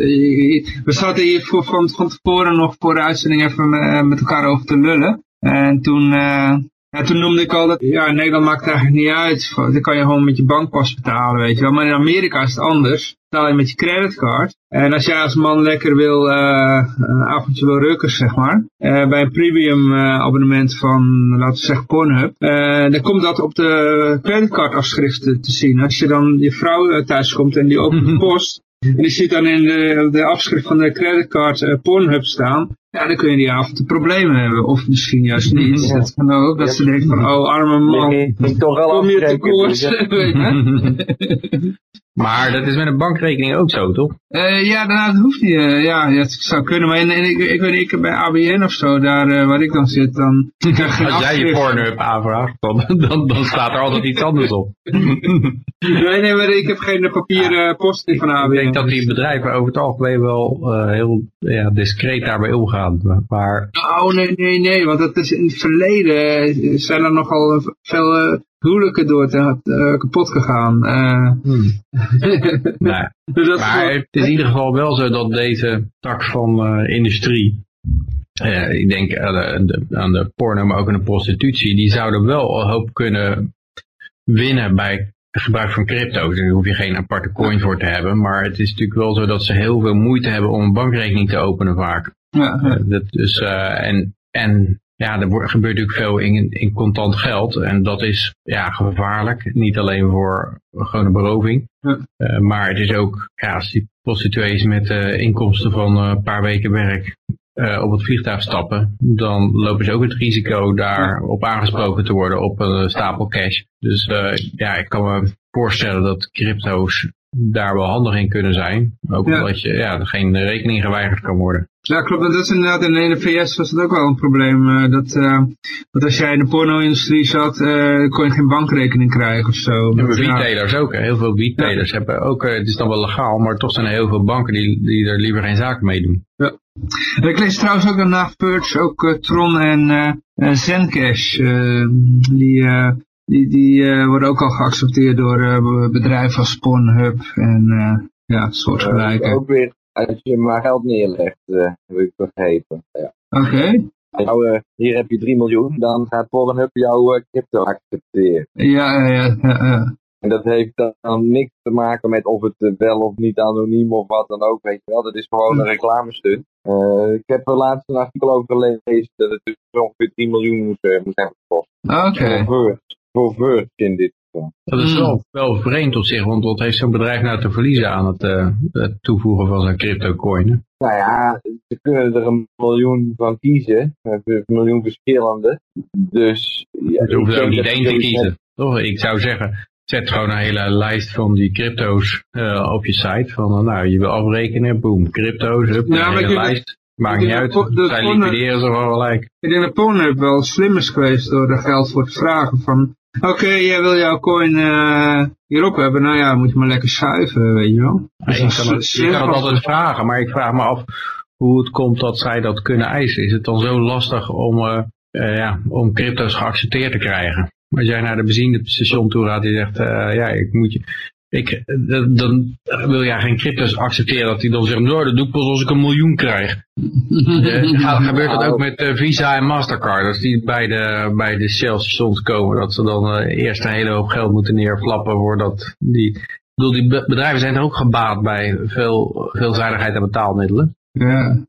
we zaten hier voor, van, van tevoren nog voor de uitzending even met, met elkaar over te lullen. En toen, uh, ja, toen noemde ik al dat, ja, in Nederland maakt het eigenlijk niet uit. Dan kan je gewoon met je bankpas betalen, weet je wel. Maar in Amerika is het anders. Betaal je met je creditcard. En als jij als man lekker wil, uh, een avondje wil rukken, zeg maar. Uh, bij een premium uh, abonnement van, laten we zeggen, Pornhub. dan komt dat op de creditcardafschriften te zien. Als je dan je vrouw thuis komt en die opent de post. En die ziet dan in de, de afschrift van de creditcard Pornhub staan. Ja, dan kun je die avond problemen hebben. Of misschien juist niet. Ja. Dat kan ook. Dat ze denken van, oh arme man. Nee, toch wel kom je tekort. maar dat is met een bankrekening ook zo, toch? Uh, ja, nou, dat hoeft niet. Uh, ja, het zou kunnen. Maar in, in, ik, ik weet niet, ik, bij ABN of zo, daar uh, waar ik dan zit, dan... Als jij je Pornhub aanvraagt, dan, dan, dan staat er altijd iets anders op. nee, nee, maar ik heb geen papieren post van ABN. Ik denk dat die bedrijven over het algemeen wel heel ja, discreet daarbij omgaan. Maar... Oh nee, nee, nee, want dat is in het verleden zijn er nogal veel uh, huwelijken door te, uh, kapot gegaan. Uh... Hmm. nee. dus maar het is in ieder geval wel zo dat deze tak van industrie, ik denk aan de, aan de porno, maar ook aan de prostitutie, die zouden wel een hoop kunnen winnen bij het gebruik van crypto. Daar hoef je geen aparte coin voor te hebben. Maar het is natuurlijk wel zo dat ze heel veel moeite hebben om een bankrekening te openen vaak. Ja. Dat dus, uh, en, en ja, er gebeurt natuurlijk veel in, in contant geld. En dat is ja, gevaarlijk. Niet alleen voor gewoon een beroving. Ja. Uh, maar het is ook, ja, als die prostituees met uh, inkomsten van een paar weken werk op het vliegtuig stappen, dan lopen ze ook het risico daarop aangesproken te worden op een stapel cash. Dus ja, ik kan me voorstellen dat crypto's daar wel handig in kunnen zijn. Ook ja. omdat je, ja, geen rekening geweigerd kan worden. Ja, klopt. Dat is inderdaad in de VS was het ook wel een probleem. Uh, dat, uh, dat als jij in de porno-industrie zat, uh, kon je geen bankrekening krijgen of zo. Ja, retailers ook. Heel veel retailers ja. hebben ook, het is dan wel legaal, maar toch zijn er heel veel banken die, die er liever geen zaak mee doen. Ja. En ik lees trouwens ook dat na Purge ook Tron en Zencash, die die, die uh, worden ook al geaccepteerd door uh, bedrijven als Pornhub en uh, Ja, soortgelijke. ook weer als je maar geld neerlegt, heb ik begrepen. Ja. Oké. Nou, hier heb je 3 miljoen, dan gaat Pornhub jouw crypto accepteren. Ja, ja, ja. En dat heeft dan niks te maken met of het wel of niet anoniem of wat dan ook, weet je wel. Dat is gewoon een reclamestunt. Uh, ik heb er laatst een artikel over gelezen dat het dus ongeveer 10 miljoen moest, uh, moest hebben gekost. Oké. Voor Virgin dit geval. Dat is wel, wel vreemd op zich, want wat heeft zo'n bedrijf nou te verliezen aan het, uh, het toevoegen van zo'n crypto coin? Nou ja, ze kunnen er een miljoen van kiezen, een miljoen verschillende. Dus ja, ze hoeven er ook niet één te kiezen. Toch? Ik zou zeggen, zet gewoon een hele lijst van die crypto's uh, op je site. Van uh, nou, je wil afrekenen, boom, crypto's, hup, ja, een hele lijst. Maakt niet uit, zij liquideren ze gewoon gelijk. Ik denk dat Pornhub wel slim is geweest door er geld voor te vragen van... Oké, okay, jij wil jouw coin uh, hierop hebben, nou ja, moet je maar lekker schuiven, weet je wel. Dus ik kan, het, je kan het altijd vragen, maar ik vraag me af hoe het komt dat zij dat kunnen eisen. Is het dan zo lastig om, uh, uh, ja, om crypto's geaccepteerd te krijgen? Als jij naar de benzinestation toe gaat die zegt, ja, ik moet je, ik, dan wil jij geen cryptos accepteren dat hij dan zegt, nou, dat doe ik pas als ik een miljoen krijg. uh, gebeurt dat ook met uh, Visa en Mastercard, als die bij de, bij de Shell-stations komen, dat ze dan eerst een hele hoop geld moeten neerflappen voordat die... Ik bedoel, die bedrijven zijn er ook gebaat bij veel veelzijdigheid en betaalmiddelen. Ja.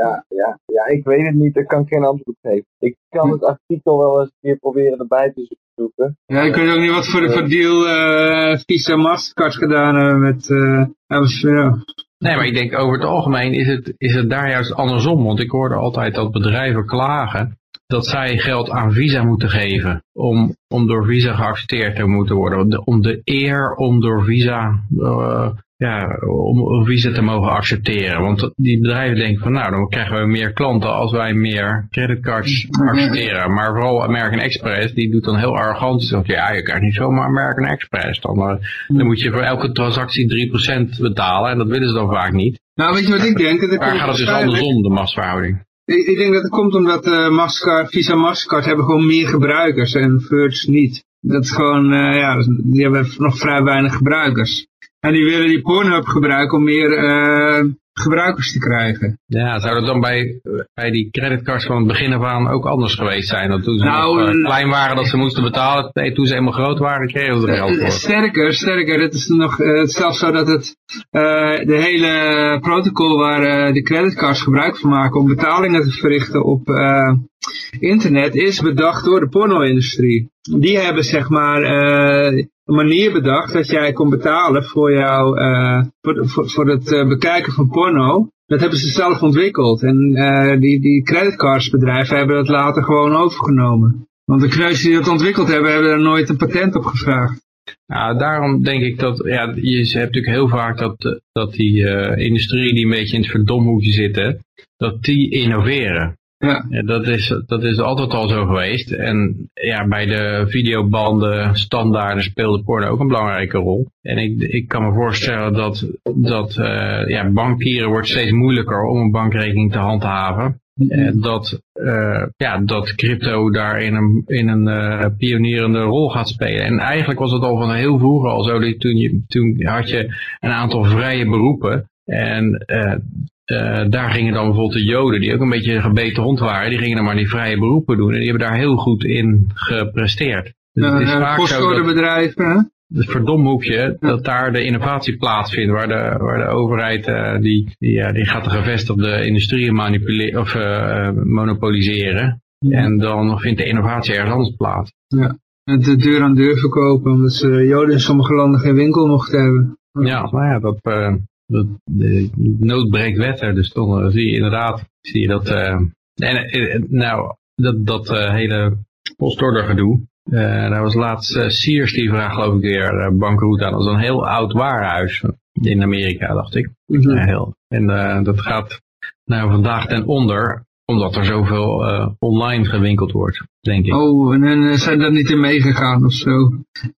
Ja, ja, ja, ik weet het niet. Ik kan geen antwoord geven. Ik kan het artikel wel eens een keer proberen erbij te zoeken. Ja, ik weet ook niet wat voor de voor deal uh, Visa Mastercard gedaan hebben met... Uh, ja. Nee, maar ik denk over het algemeen is het, is het daar juist andersom. Want ik hoorde altijd dat bedrijven klagen dat zij geld aan Visa moeten geven om, om door Visa geaccepteerd te moeten worden. Om de, eer om door Visa uh, ja, om, Visa te mogen accepteren. Want die bedrijven denken van nou, dan krijgen we meer klanten als wij meer creditcards accepteren. Maar vooral American Express, die doet dan heel arrogant. Zegt, ja, je krijgt niet zomaar American Express. Dan, uh, dan moet je voor elke transactie 3% betalen en dat willen ze dan vaak niet. Nou, weet je wat ik denk? Dat Waar gaat het dus andersom, de machtsverhouding? Ik, ik, denk dat het komt omdat uh, Mastercard, Visa Mastercard hebben gewoon meer gebruikers en Verge niet. Dat is gewoon, uh, ja, die hebben nog vrij weinig gebruikers. En die willen die Pornhub gebruiken om meer uh, gebruikers te krijgen. Ja, zou dat dan bij, bij die creditcards van het begin af aan ook anders geweest zijn? Dat toen ze nou, nog, uh, klein waren dat ze moesten betalen, nee, toen ze helemaal groot waren kregen ze er geld voor. Sterker, sterker, het is nog uh, zelfs zo dat het de hele protocol waar de creditcards gebruik van maken om betalingen te verrichten op internet is bedacht door de porno-industrie. Die hebben zeg maar uh, een manier bedacht dat jij kon betalen voor, jou, uh, voor, voor, voor, het uh, bekijken van porno. Dat hebben ze zelf ontwikkeld. En uh, die, die creditcardsbedrijven hebben dat later gewoon overgenomen. Want de kruisen die dat ontwikkeld hebben, hebben er nooit een patent op gevraagd. Nou, daarom denk ik dat, ja, je hebt natuurlijk heel vaak dat, dat die industrie die een beetje in het verdomhoekje zitten, dat die innoveren. Ja. ja. dat, is, dat is altijd al zo geweest. En ja, bij de videobanden standaarden speelde porno ook een belangrijke rol. En ik, ik kan me voorstellen dat, dat uh, ja, bankieren wordt steeds moeilijker om een bankrekening te handhaven. Uh, dat, uh, ja, dat crypto daar in een, in een uh, pionierende rol gaat spelen. En eigenlijk was het al van heel vroeger al zo. Toen, je, toen had je een aantal vrije beroepen. En uh, daar gingen dan bijvoorbeeld de joden, die ook een beetje een gebeten hond waren, die gingen dan maar die vrije beroepen doen. En die hebben daar heel goed in gepresteerd. Dus het is uh, vaak bedrijven, het verdomhoekje, dat daar de innovatie plaatsvindt, waar de, waar de overheid uh, die, die, uh, die gaat de gevestigde industrie manipuleren of uh, monopoliseren. Ja. En dan vindt de innovatie ergens anders plaats. Ja, en de deur aan deur verkopen, omdat ze joden in sommige landen geen winkel mochten hebben. Ja, nou ja, dat, de, de nood breekt dus dan zie je inderdaad, zie je dat, uh, en, nou, dat, dat uh, hele postordergedoe, uh, daar was laatst Sears die vraagt geloof ik weer bankroet aan. Dat is een heel oud warenhuis in Amerika, dacht ik. Mm -hmm. heel, en dat gaat nou vandaag ten onder, omdat er zoveel uh, online gewinkeld wordt, denk ik. Oh, en dan zijn daar niet in meegegaan of zo.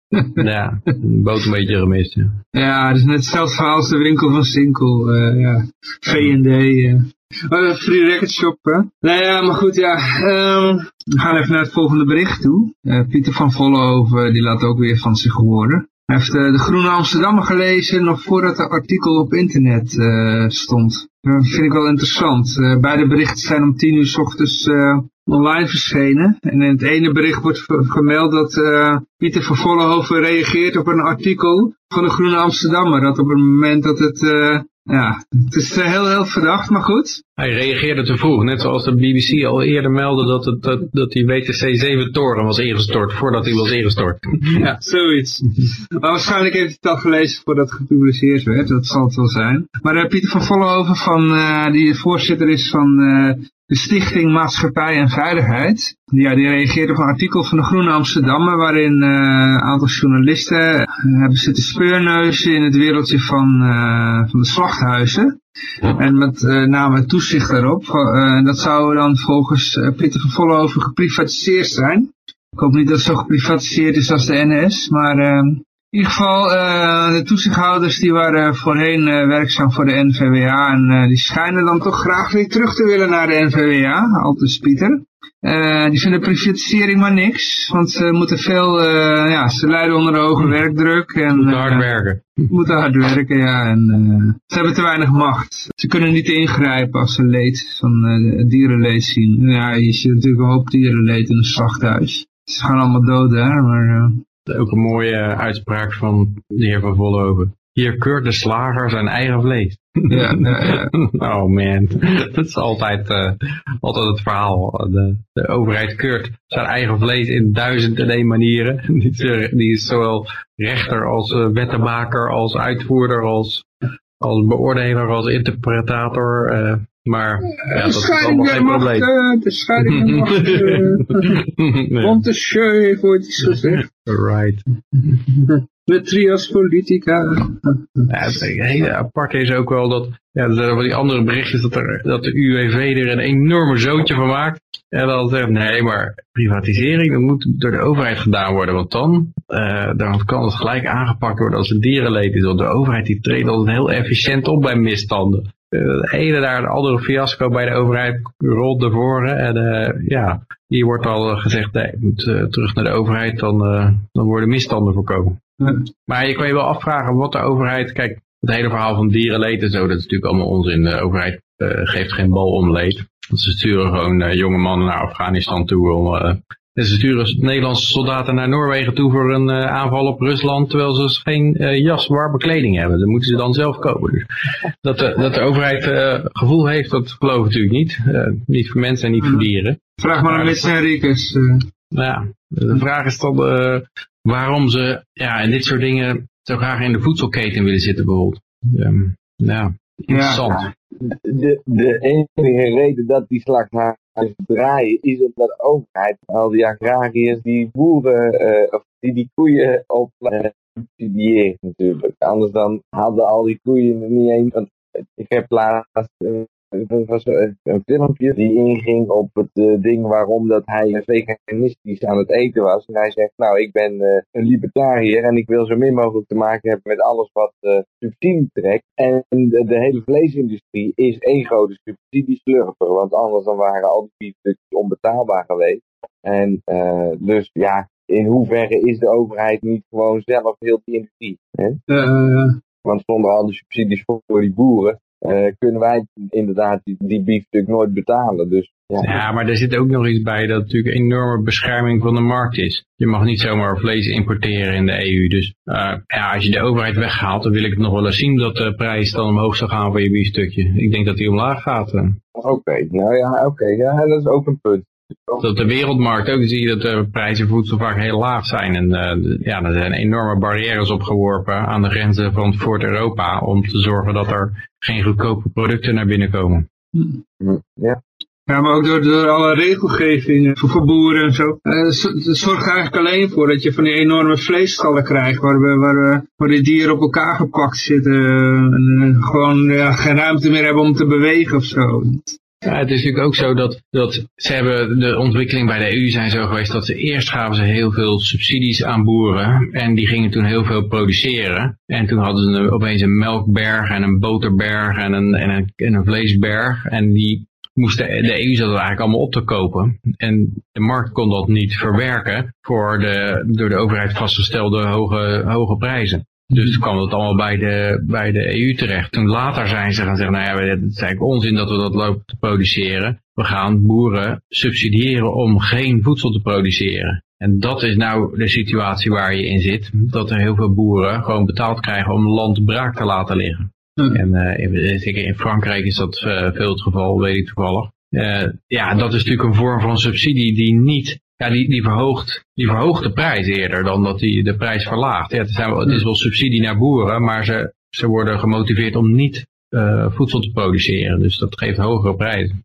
ja, een boot een beetje gemist. Ja, ja het is net hetzelfde verhaal als de winkel van Sinkel. Uh, ja. V&D. Uh. Oh, free record shop, hè? Nou ja, maar goed, ja. Um, we gaan even naar het volgende bericht toe. Pieter van Vollenhoven, die laat ook weer van zich horen. Heeft de Groene Amsterdammer gelezen nog voordat het artikel op internet stond. Dat vind ik wel interessant. beide berichten zijn om tien uur s ochtends online verschenen. En in het ene bericht wordt gemeld dat Pieter van Vollenhoven reageert op een artikel van de Groene Amsterdammer. Dat op het moment dat het, ja, het is heel, heel verdacht, maar goed. Hij reageerde te vroeg, net zoals de BBC al eerder meldde dat, het, dat, dat die WTC-7-toren was ingestort, voordat hij was ingestort. Ja, zoiets. Maar waarschijnlijk heeft hij het al gelezen voordat het gepubliceerd werd, dat zal het wel zijn. Maar uh, Pieter van Vollenhoven, van, uh, die voorzitter is van uh, de Stichting Maatschappij en Veiligheid. Ja, die reageerde op een artikel van de Groene Amsterdammer waarin uh, een aantal journalisten uh, hebben zitten speurneuzen in het wereldje van, uh, van de slachthuizen. En met name toezicht daarop. En dat zou dan volgens Pieter van Vollenhoven geprivatiseerd zijn. Ik hoop niet dat het zo geprivatiseerd is als de NS, maar ehm, in ieder geval, uh, de toezichthouders die waren voorheen uh, werkzaam voor de NVWA en uh, die schijnen dan toch graag weer terug te willen naar de NVWA, altijd Pieter. die vinden privatisering maar niks, want ze moeten veel, ja, ze lijden onder de hoge werkdruk. En, moeten hard werken. Moeten hard werken, ja, en ze hebben te weinig macht. Ze kunnen niet ingrijpen als ze leed van dierenleed zien. Ja, je ziet natuurlijk een hoop dierenleed in een slachthuis. Ze gaan allemaal dood daar, maar ook een mooie uitspraak van de heer Van Vollenhoven. Hier keurt de slager zijn eigen vlees. Ja, oh man, dat is altijd, uh, altijd het verhaal. De, de, overheid keurt zijn eigen vlees in duizend en één manieren. Die is, die is zowel rechter als uh, wettenmaker, als uitvoerder, als, als beoordeler, als interpretator. Uh, maar ja, dat is allemaal geen probleem. De scheiding der machten. Montesquieu heeft ooit iets gezegd. Right. Met trias politica. Ja, het hele aparte is ook wel dat, ja, er zijn die andere berichtjes dat, er, dat de UWV er een enorme zootje van maakt. En dan zegt, nee, maar privatisering, dat moet door de overheid gedaan worden. Want dan, uh, dan kan het gelijk aangepakt worden als het dierenleed is. Want de overheid die treedt altijd heel efficiënt op bij misstanden. Uh, de ene daar de andere fiasco bij de overheid rolt naar voren. En uh, ja, hier wordt al gezegd, nee, je moet uh, terug naar de overheid, dan, dan worden misstanden voorkomen. Maar je kan je wel afvragen wat de overheid, kijk, het hele verhaal van dierenleed en zo, dat is natuurlijk allemaal onzin. De overheid geeft geen bal om leed. Ze sturen gewoon jonge mannen naar Afghanistan toe om ze sturen Nederlandse soldaten naar Noorwegen toe voor een uh, aanval op Rusland, terwijl ze geen uh, jas, warme kleding hebben. Dat moeten ze dan zelf kopen. Dus dat, de, dat de overheid uh, gevoel heeft, dat geloof ik natuurlijk niet. niet voor mensen en niet voor dieren. Vraag maar aan Mits Henriques. Ja, de vraag is dan waarom ze ja, in dit soort dingen zo graag in de voedselketen willen zitten bijvoorbeeld. Um, ja, Ja. De, de enige reden dat die slachthuis draaien is omdat de overheid, al die agrariërs, die boeren, uh, of die, die koeien op uh, subsidieert natuurlijk. Anders dan hadden al die koeien er niet eens. Ik heb laatst uh, er was een filmpje die inging op het uh, ding waarom dat hij veganistisch aan het eten was. En hij zegt, nou ik ben uh, een libertariër en ik wil zo min mogelijk te maken hebben met alles wat uh, subsidie trekt. En de, de, hele vleesindustrie is één grote subsidieslurper, want anders dan waren al die biefstukjes onbetaalbaar geweest. En dus ja, in hoeverre is de overheid niet gewoon zelf heel die industrie? Hè? Want zonder al die subsidies voor die boeren, uh, kunnen wij inderdaad die, die biefstuk nooit betalen. Dus, ja. ja. maar er zit ook nog iets bij dat natuurlijk een enorme bescherming van de markt is. Je mag niet zomaar vlees importeren in de EU. Dus uh, ja, als je de overheid weghaalt, dan wil ik het nog wel eens zien dat de prijs dan omhoog zou gaan voor je biefstukje. Ik denk dat die omlaag gaat. Oké, okay, nou ja, oké, ja, dat is ook een punt. Dat de wereldmarkt ook zie je dat de prijzen voedsel vaak heel laag zijn. En uh, ja, er zijn enorme barrières opgeworpen aan de grenzen van Fort Europa om te zorgen dat er geen goedkope producten naar binnen komen. Ja. Ja, maar ook door, door alle regelgeving voor, voor boeren en zo. Uh, dat zorgt eigenlijk alleen voor dat je van die enorme vleesstallen krijgt, waar, we, waar, waar die dieren op elkaar gepakt zitten en uh, gewoon ja, geen ruimte meer hebben om te bewegen of zo. Ja, het is natuurlijk ook zo dat, dat ze hebben de ontwikkeling bij de EU zijn zo geweest dat ze eerst gaven ze heel veel subsidies aan boeren en die gingen toen heel veel produceren. En toen hadden ze opeens een melkberg en een boterberg en een, en een, en een vleesberg en die moest de, EU zat het eigenlijk allemaal op te kopen. En de markt kon dat niet verwerken voor de door de overheid vastgestelde hoge, hoge prijzen. Dus kwam het allemaal bij de, bij de EU terecht. Toen later zijn ze gaan zeggen, nou ja, het is eigenlijk onzin dat we dat lopen te produceren. We gaan boeren subsidiëren om geen voedsel te produceren. En dat is nou de situatie waar je in zit. Dat er heel veel boeren gewoon betaald krijgen om land braak te laten liggen. En uh, zeker in Frankrijk is dat uh, veel het geval, weet ik toevallig. Uh, ja, dat is natuurlijk een vorm van subsidie die niet, ja, die, die, verhoogt, die verhoogt de prijs eerder dan dat die de prijs verlaagt. Ja, het, zijn, het is wel subsidie naar boeren, maar ze, ze worden gemotiveerd om niet uh, voedsel te produceren. Dus dat geeft hogere prijzen.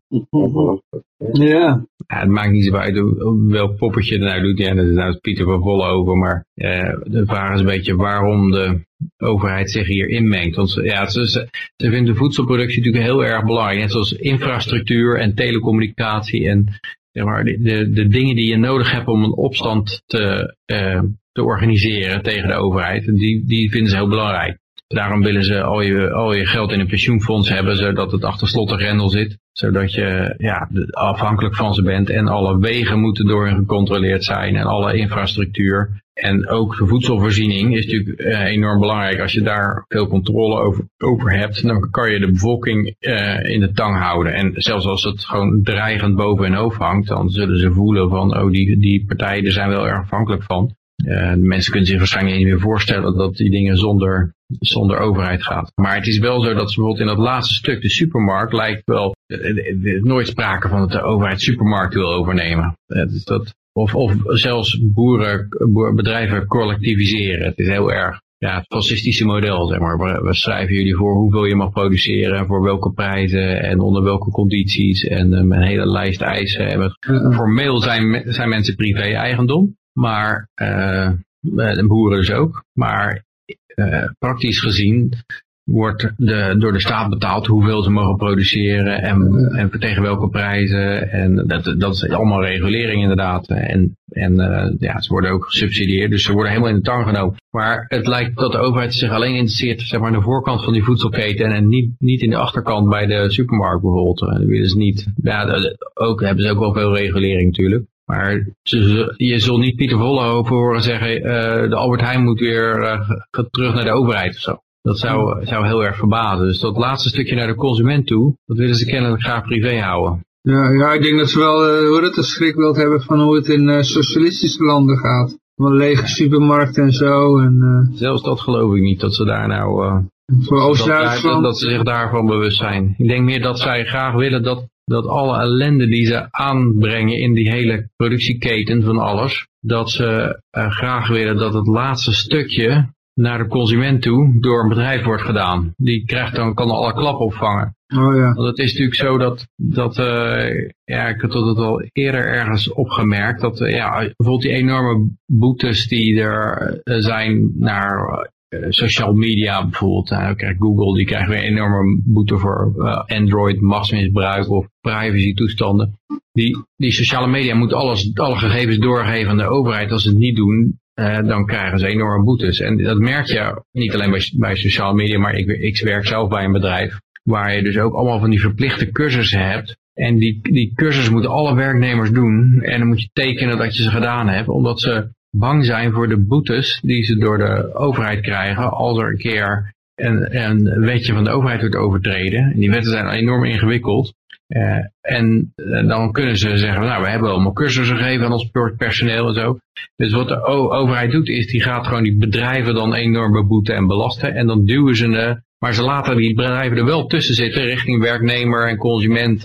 Ja. ja het maakt niet zo uit welk poppetje er nou doet. Ja, dat is nou Pieter van Volle over. Maar uh, de vraag is een beetje waarom de overheid zich hier inmengt. Want ja, ze, ze, ze vinden voedselproductie natuurlijk heel erg belangrijk. Net zoals infrastructuur en telecommunicatie en zeg maar, de, de, dingen die je nodig hebt om een opstand te, uh, te organiseren tegen de overheid. Die, die vinden ze heel belangrijk. Daarom willen ze al je, al je geld in een pensioenfonds hebben, zodat het achter slot en grendel zit. Zodat je ja, afhankelijk van ze bent en alle wegen moeten door gecontroleerd zijn en alle infrastructuur. En ook de voedselvoorziening is natuurlijk uh, enorm belangrijk. Als je daar veel controle over, over hebt, dan kan je de bevolking uh, in de tang houden. En zelfs als het gewoon dreigend boven hun hoofd hangt, dan zullen ze voelen van, oh die, die partijen zijn wel erg afhankelijk van. Uh, de mensen kunnen zich waarschijnlijk niet meer voorstellen dat die dingen zonder, zonder overheid gaat. Maar het is wel zo dat ze bijvoorbeeld in dat laatste stuk, de supermarkt, lijkt wel nooit sprake van dat de overheid supermarkt wil overnemen. Dus dat, of, of zelfs boeren, bedrijven collectiviseren. Het is heel erg ja, het fascistische model, zeg maar. We, schrijven jullie voor hoeveel je mag produceren en voor welke prijzen en onder welke condities en um, een hele lijst eisen. En met, formeel zijn, zijn mensen privé-eigendom. Maar uh, de boeren dus ook. Maar uh, praktisch gezien wordt de, door de staat betaald hoeveel ze mogen produceren en, en tegen welke prijzen. En dat, dat is allemaal regulering inderdaad. En, en uh, ja, ze worden ook gesubsidieerd, dus ze worden helemaal in de tang genomen. Maar het lijkt dat de overheid zich alleen interesseert zeg maar, aan de voorkant van die voedselketen en niet, niet in de achterkant bij de supermarkt bijvoorbeeld. Dat willen niet. Ja, ook hebben ze ook wel veel regulering natuurlijk. Maar je zult niet Pieter Vollenhoven horen zeggen, uh, de Albert Heijn moet weer uh, terug naar de overheid of zo. Dat zou, zou heel erg verbazen. Dus dat laatste stukje naar de consument toe, dat willen ze kennelijk graag privé houden. Ja, ja ik denk dat ze wel uh, hoe het een schrikbeeld hebben van hoe het in uh, socialistische landen gaat. Van lege supermarkten en zo. En, uh, Zelfs dat geloof ik niet, dat ze daar nou... voor Oost-Duitsland... Dat, dat, ze zich daarvan bewust zijn. Ik denk meer dat zij graag willen dat dat alle ellende die ze aanbrengen in die hele productieketen van alles, dat ze uh, graag willen dat het laatste stukje naar de consument toe door een bedrijf wordt gedaan. Die krijgt dan, kan alle klap opvangen. Oh ja. Want het is natuurlijk zo dat, dat uh, ja, ik had het al eerder ergens opgemerkt, dat uh, ja, bijvoorbeeld die enorme boetes die er zijn naar social media bijvoorbeeld. Nou, krijgt Google die krijgt weer een enorme boete voor Android machtsmisbruik of privacy toestanden. Die, die sociale media moeten alles, alle gegevens doorgeven aan de overheid. Als ze het niet doen, uh, dan krijgen ze enorme boetes. En dat merk je niet alleen bij, bij sociale media, maar ik, ik werk zelf bij een bedrijf waar je dus ook allemaal van die verplichte cursussen hebt. En die, die cursus moeten alle werknemers doen. En dan moet je tekenen dat je ze gedaan hebt, omdat ze bang zijn voor de boetes die ze door de overheid krijgen als er een keer een, een wetje van de overheid wordt overtreden. Die wetten zijn enorm ingewikkeld. Uh, en uh, dan kunnen ze zeggen, nou we hebben allemaal cursussen gegeven aan ons personeel en zo. Dus wat de overheid doet is, die gaat gewoon die bedrijven dan enorm beboeten en belasten. En dan duwen ze, maar ze laten die bedrijven er wel tussen zitten richting werknemer en consument.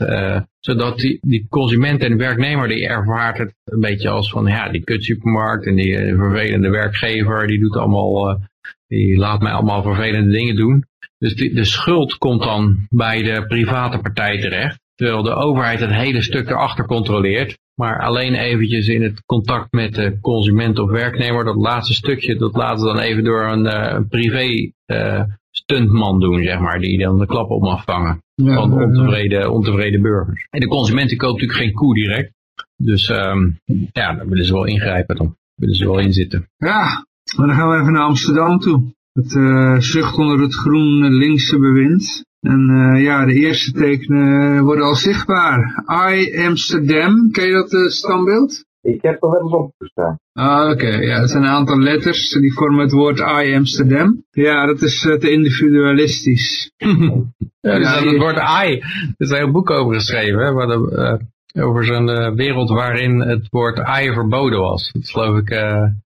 zodat die, die consument en werknemer, die ervaart het een beetje als van, ja die kutsupermarkt en die vervelende werkgever, die doet allemaal, die laat mij allemaal vervelende dingen doen. Dus die, de schuld komt dan bij de private partij terecht. Terwijl de overheid het hele stuk erachter controleert. Maar alleen eventjes in het contact met de consument of werknemer, dat laatste stukje, dat laten ze dan even door een, uh, een privé uh, stuntman doen, zeg maar, die dan de klap op mag vangen ja, van ontevreden, ontevreden burgers. En de consument die koopt natuurlijk geen koe direct. Dus um, ja, daar willen ze wel ingrijpen dan. willen ze wel inzitten. Ja, maar dan gaan we even naar Amsterdam toe. Het uh, zucht onder het groen linkse bewind. En uh, ja, de eerste tekenen worden al zichtbaar. I Amsterdam, ken je dat uh, standbeeld? Ik heb er wel eens opgestaan. Ah, oké. Okay. Ja, het zijn een aantal letters die vormen het woord I Amsterdam. Ja, dat is uh, te individualistisch. ja, dus het woord I, er is een heel boek over geschreven, hè, waar de, over zo'n uh, wereld waarin het woord I verboden was. Dat geloof ik,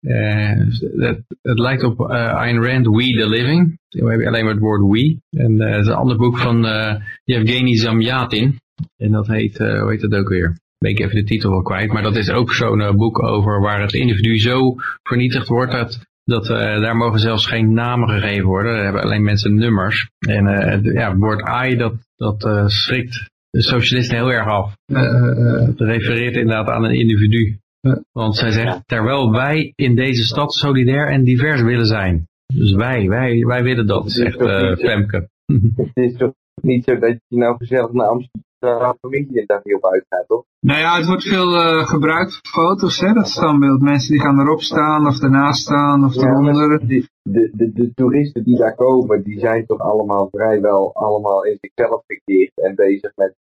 uh, het, het, lijkt op Ayn Rand, We the Living. We hebben alleen maar het woord we. En het is een ander boek van Yevgeny Zamyatin. En dat heet, hoe heet dat ook weer? Ben ik even de titel wel kwijt. Maar dat is ook zo'n boek over waar het individu zo vernietigd wordt dat dat uh, daar mogen zelfs geen namen gegeven worden. Daar hebben alleen mensen nummers. En uh, ja, het woord I, dat, dat uh, schrikt de socialisten heel erg af. het refereert inderdaad aan een individu. Want zij zegt, terwijl wij in deze stad solidair en divers willen zijn. Dus wij, wij, wij willen dat, zegt Femke. Het is toch niet zo dat je nou gezellig naar Amsterdam de familie daar niet op uitgaat, toch? Nou ja, het wordt veel uh, gebruikt voor foto's, hè, dat standbeeld. Mensen die gaan erop staan, of ernaast staan, of eronder. De, de, de, de, toeristen die daar komen, die zijn toch allemaal vrijwel allemaal in zichzelf gekeerd en bezig met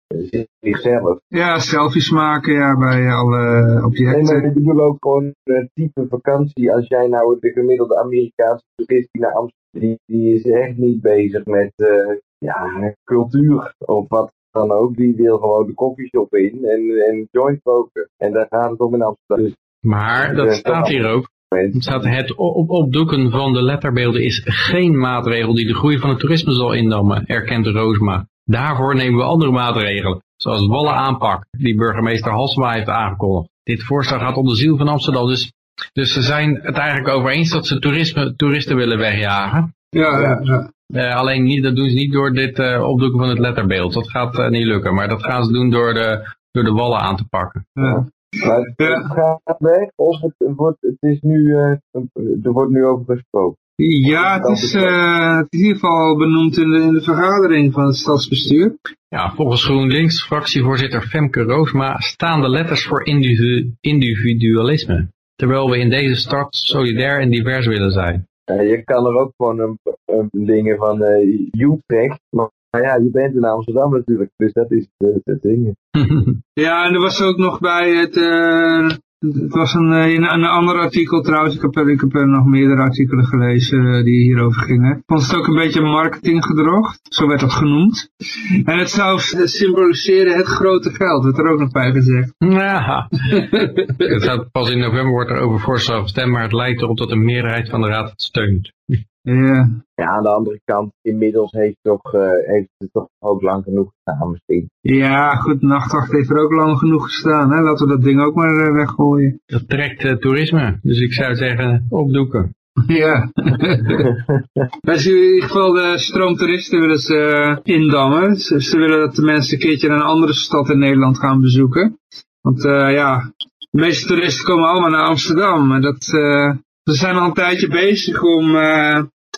zichzelf. Ja, selfies maken, ja, bij alle objecten. Nee, maar ik bedoel ook gewoon een type vakantie. Als jij nou de gemiddelde Amerikaanse toerist die naar Amsterdam, die, die is echt niet bezig met... Uh, ja, cultuur of wat dan ook, die wil gewoon de koffieshop in en, en joint roken. En daar gaat het om in Amsterdam. Dus, maar dat staat hier ook. Het staat het op opdoeken van de letterbeelden is geen maatregel die de groei van het toerisme zal indammen, erkent Roosma. Daarvoor nemen we andere maatregelen, zoals wallen aanpak, die burgemeester Halsema heeft aangekondigd. Dit voorstel gaat om de ziel van Amsterdam, dus, dus ze zijn het eigenlijk over eens dat ze toerisme, toeristen willen wegjagen. Ja, ja, ja. Uh, alleen niet, dat doen ze niet door dit uh, opdoeken van het letterbeeld. Dat gaat uh, niet lukken. Maar dat gaan ze doen door de, door de wallen aan te pakken. Ja. Maar het gaat weg of het, wordt, het is nu, er wordt nu over gesproken. Ja, het is, het is in ieder geval benoemd in de, in de vergadering van het stadsbestuur. Ja, volgens GroenLinks fractievoorzitter Femke Roosma staan de letters voor individu individualisme. Terwijl we in deze stad solidair en divers willen zijn. Ja, je kan er ook gewoon een, een dingen van uh, Utrecht, maar ja, je bent in Amsterdam natuurlijk, dus dat is het ding. ja, en er was ook nog bij het, uh, het was een, eh, een, een ander artikel trouwens, ik heb, ik heb nog meerdere artikelen gelezen die hierover gingen. Ik vond het ook een beetje marketinggedrocht, zo werd dat genoemd. En het zou symboliseren het grote geld, werd er ook nog bij gezegd. Ja, het gaat pas in november wordt er over voorstel gestemd, maar het lijkt erop dat een meerderheid van de raad het steunt. Ja. ja, aan de andere kant, inmiddels heeft, toch, uh, heeft het toch ook lang genoeg gestaan misschien. Ja, goed, nachtwacht heeft er ook lang genoeg gestaan. Hè? Laten we dat ding ook maar uh, weggooien. Dat trekt uh, toerisme, dus ik zou zeggen opdoeken. Ja. Wij zien in ieder geval de stroomtoeristen willen ze indammen. Ze, ze, willen dat de mensen een keertje naar een andere stad in Nederland gaan bezoeken. Want ja, de meeste toeristen komen allemaal naar Amsterdam. En dat, ze zijn al een tijdje bezig om,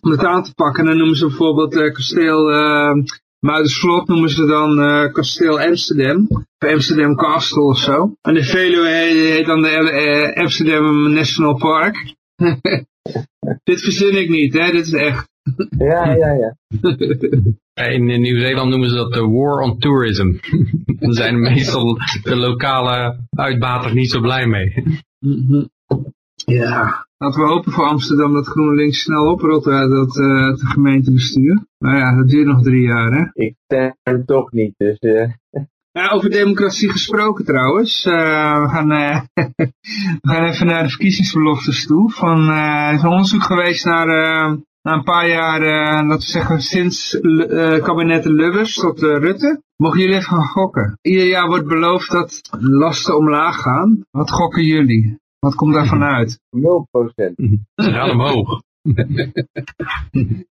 om het aan te pakken. En dan noemen ze bijvoorbeeld uh, kasteel uh, Muiderslot noemen ze dan uh, kasteel Amsterdam. Of Amsterdam Castle of zo. En de Veluwe heet, heet dan de uh, Amsterdam National Park. Dit verzin ik niet, hè? Dit is echt. ja, ja, ja. In Nieuw-Zeeland noemen ze dat de war on tourism. Daar zijn meestal de lokale uitbaters niet zo blij mee. Ja, laten we hopen voor Amsterdam dat GroenLinks snel oprolt uit dat uh, het gemeentebestuur. Maar ja, dat duurt nog drie jaar, hè? Ik stem toch niet, dus... Uh... Ja, over democratie gesproken trouwens. Uh, we, gaan, we gaan even naar de verkiezingsbeloftes toe. Van, er is een onderzoek geweest naar, na een paar jaar, laten we zeggen, sinds kabinetten Lubbers tot Rutte. Mogen jullie even gaan gokken? Ieder jaar wordt beloofd dat lasten omlaag gaan. Wat gokken jullie? Wat komt daarvan uit? 0%. Ze gaan omhoog.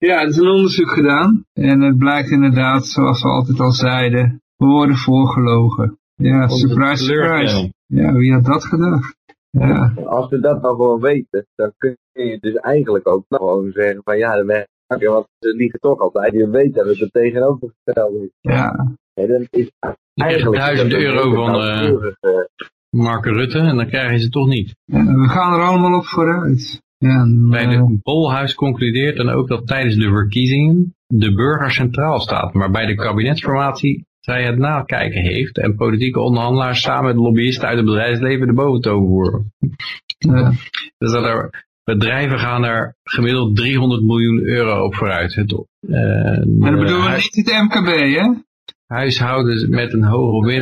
ja, er is een onderzoek gedaan. En het blijkt inderdaad, zoals we altijd al zeiden, we worden voorgelogen. Ja, surprise, surprise. Ja, wie had dat gedacht? Ja. Als we dat nou gewoon weten, dan kun je dus eigenlijk ook nog gewoon zeggen van ja, de werken, want ze liegen toch altijd. Je weet dat het er tegenovergesteld is. Ja. ja dan is eigenlijk... duizend euro van... Uh... Mark Rutte en dan krijgen ze het toch niet. Ja, we gaan er allemaal op vooruit. Ja, Bij de Bolhuis concludeert dan ook dat tijdens de verkiezingen de burger centraal staat, maar bij de kabinetsformatie zij het nakijken heeft en politieke onderhandelaars samen met lobbyisten uit het bedrijfsleven de boventoon voeren. ja. Dus dat er, bedrijven gaan er gemiddeld 300 miljoen euro op vooruit. Het, eh, Maar dat bedoelen we niet het MKB, hè? Huishoudens met een hoger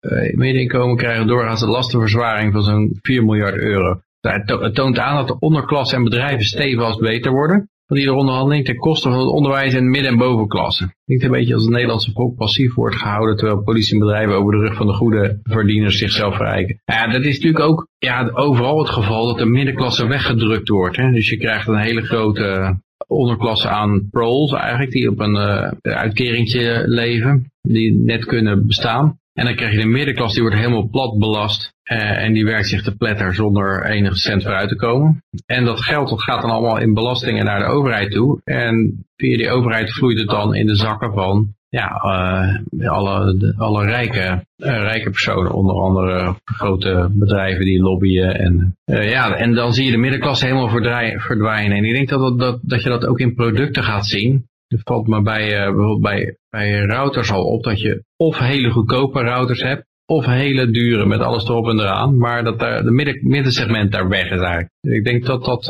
eh, middeninkomen krijgen doorgaans een lastenverzwaring van zo'n 4 miljard euro. Het to- het toont aan dat de onderklasse en bedrijven stevast beter worden van iedere onderhandeling ten koste van het onderwijs en midden- en bovenklasse. Klinkt een beetje als het Nederlandse volk passief wordt gehouden terwijl politie en bedrijven over de rug van de goede verdieners zichzelf verrijken. Ja, dat is natuurlijk ook ja, overal het geval dat de middenklasse weggedrukt wordt. Hè? Dus je krijgt een hele grote onderklasse aan proles eigenlijk, die op een eh uitkeringtje leven, die net kunnen bestaan. En dan krijg je de middenklasse, die wordt helemaal plat belast. eh, en die werkt zich te pletter zonder enige cent vooruit te komen. En dat geld gaat dan allemaal in belastingen naar de overheid toe. En via die overheid vloeit het dan in de zakken van ja, eh, alle, alle rijke, eh, rijke personen. Onder andere grote bedrijven die lobbyen. En, eh, ja, en dan zie je de middenklasse helemaal verdwijnen. En ik denk dat, dat, dat, dat je dat ook in producten gaat zien. Het valt me bij, bijvoorbeeld bij, bij routers al op dat je of hele goedkope routers hebt, of hele dure met alles erop en eraan. Maar dat daar, de midden, middensegment daar weg is eigenlijk. Ik denk dat dat,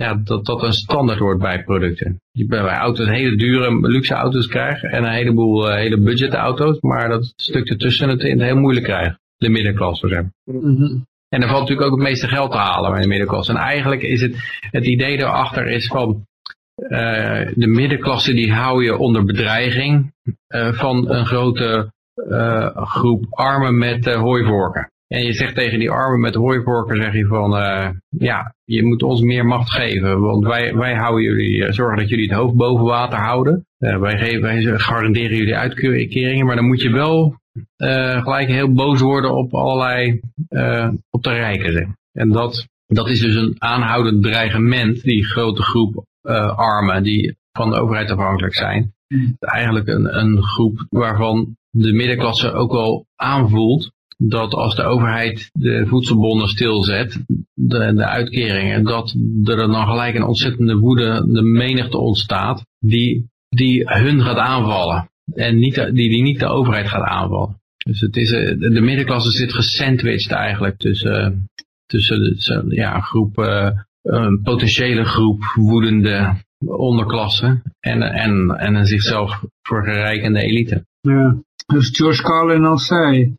ja, dat dat een standaard wordt bij producten. Je bij bij auto's hele dure luxe auto's krijgt en een heleboel eh, hele budgetauto's. Maar dat stuk ertussen het, het heel moeilijk krijgt. De middenklasse zeg. Mhm. En er valt natuurlijk ook het meeste geld te halen bij de middenklasse. En eigenlijk is het, het idee daarachter is van, eh, de middenklasse die hou je onder bedreiging eh, van een grote groep armen met hooivorken. En je zegt tegen die armen met hooivorken, zeg je van, eh, ja, je moet ons meer macht geven, want wij, wij houden jullie, eh, zorgen dat jullie het hoofd boven water houden. Eh, wij, geven, wij garanderen jullie uitkeringen, maar dan moet je wel gelijk heel boos worden op allerlei, op de rijken. Zeg. En dat, dat is dus een aanhoudend dreigement, die grote groep armen die van de overheid afhankelijk zijn. Eigenlijk een, een groep waarvan de middenklasse ook wel aanvoelt dat als de overheid de voedselbonnen stilzet, de, de uitkeringen, dat er dan gelijk een ontzettende woede, de menigte ontstaat, die, die hun gaat aanvallen. En niet, die, die niet de overheid gaat aanvallen. Dus het is, eh, de de middenklasse zit gesandwiched eigenlijk tussen, tussen ja, een groep, eh, een potentiële groep woedende onderklasse en, en, en een zichzelf verrijkende elite. Ja. Dus George Carlin al zei,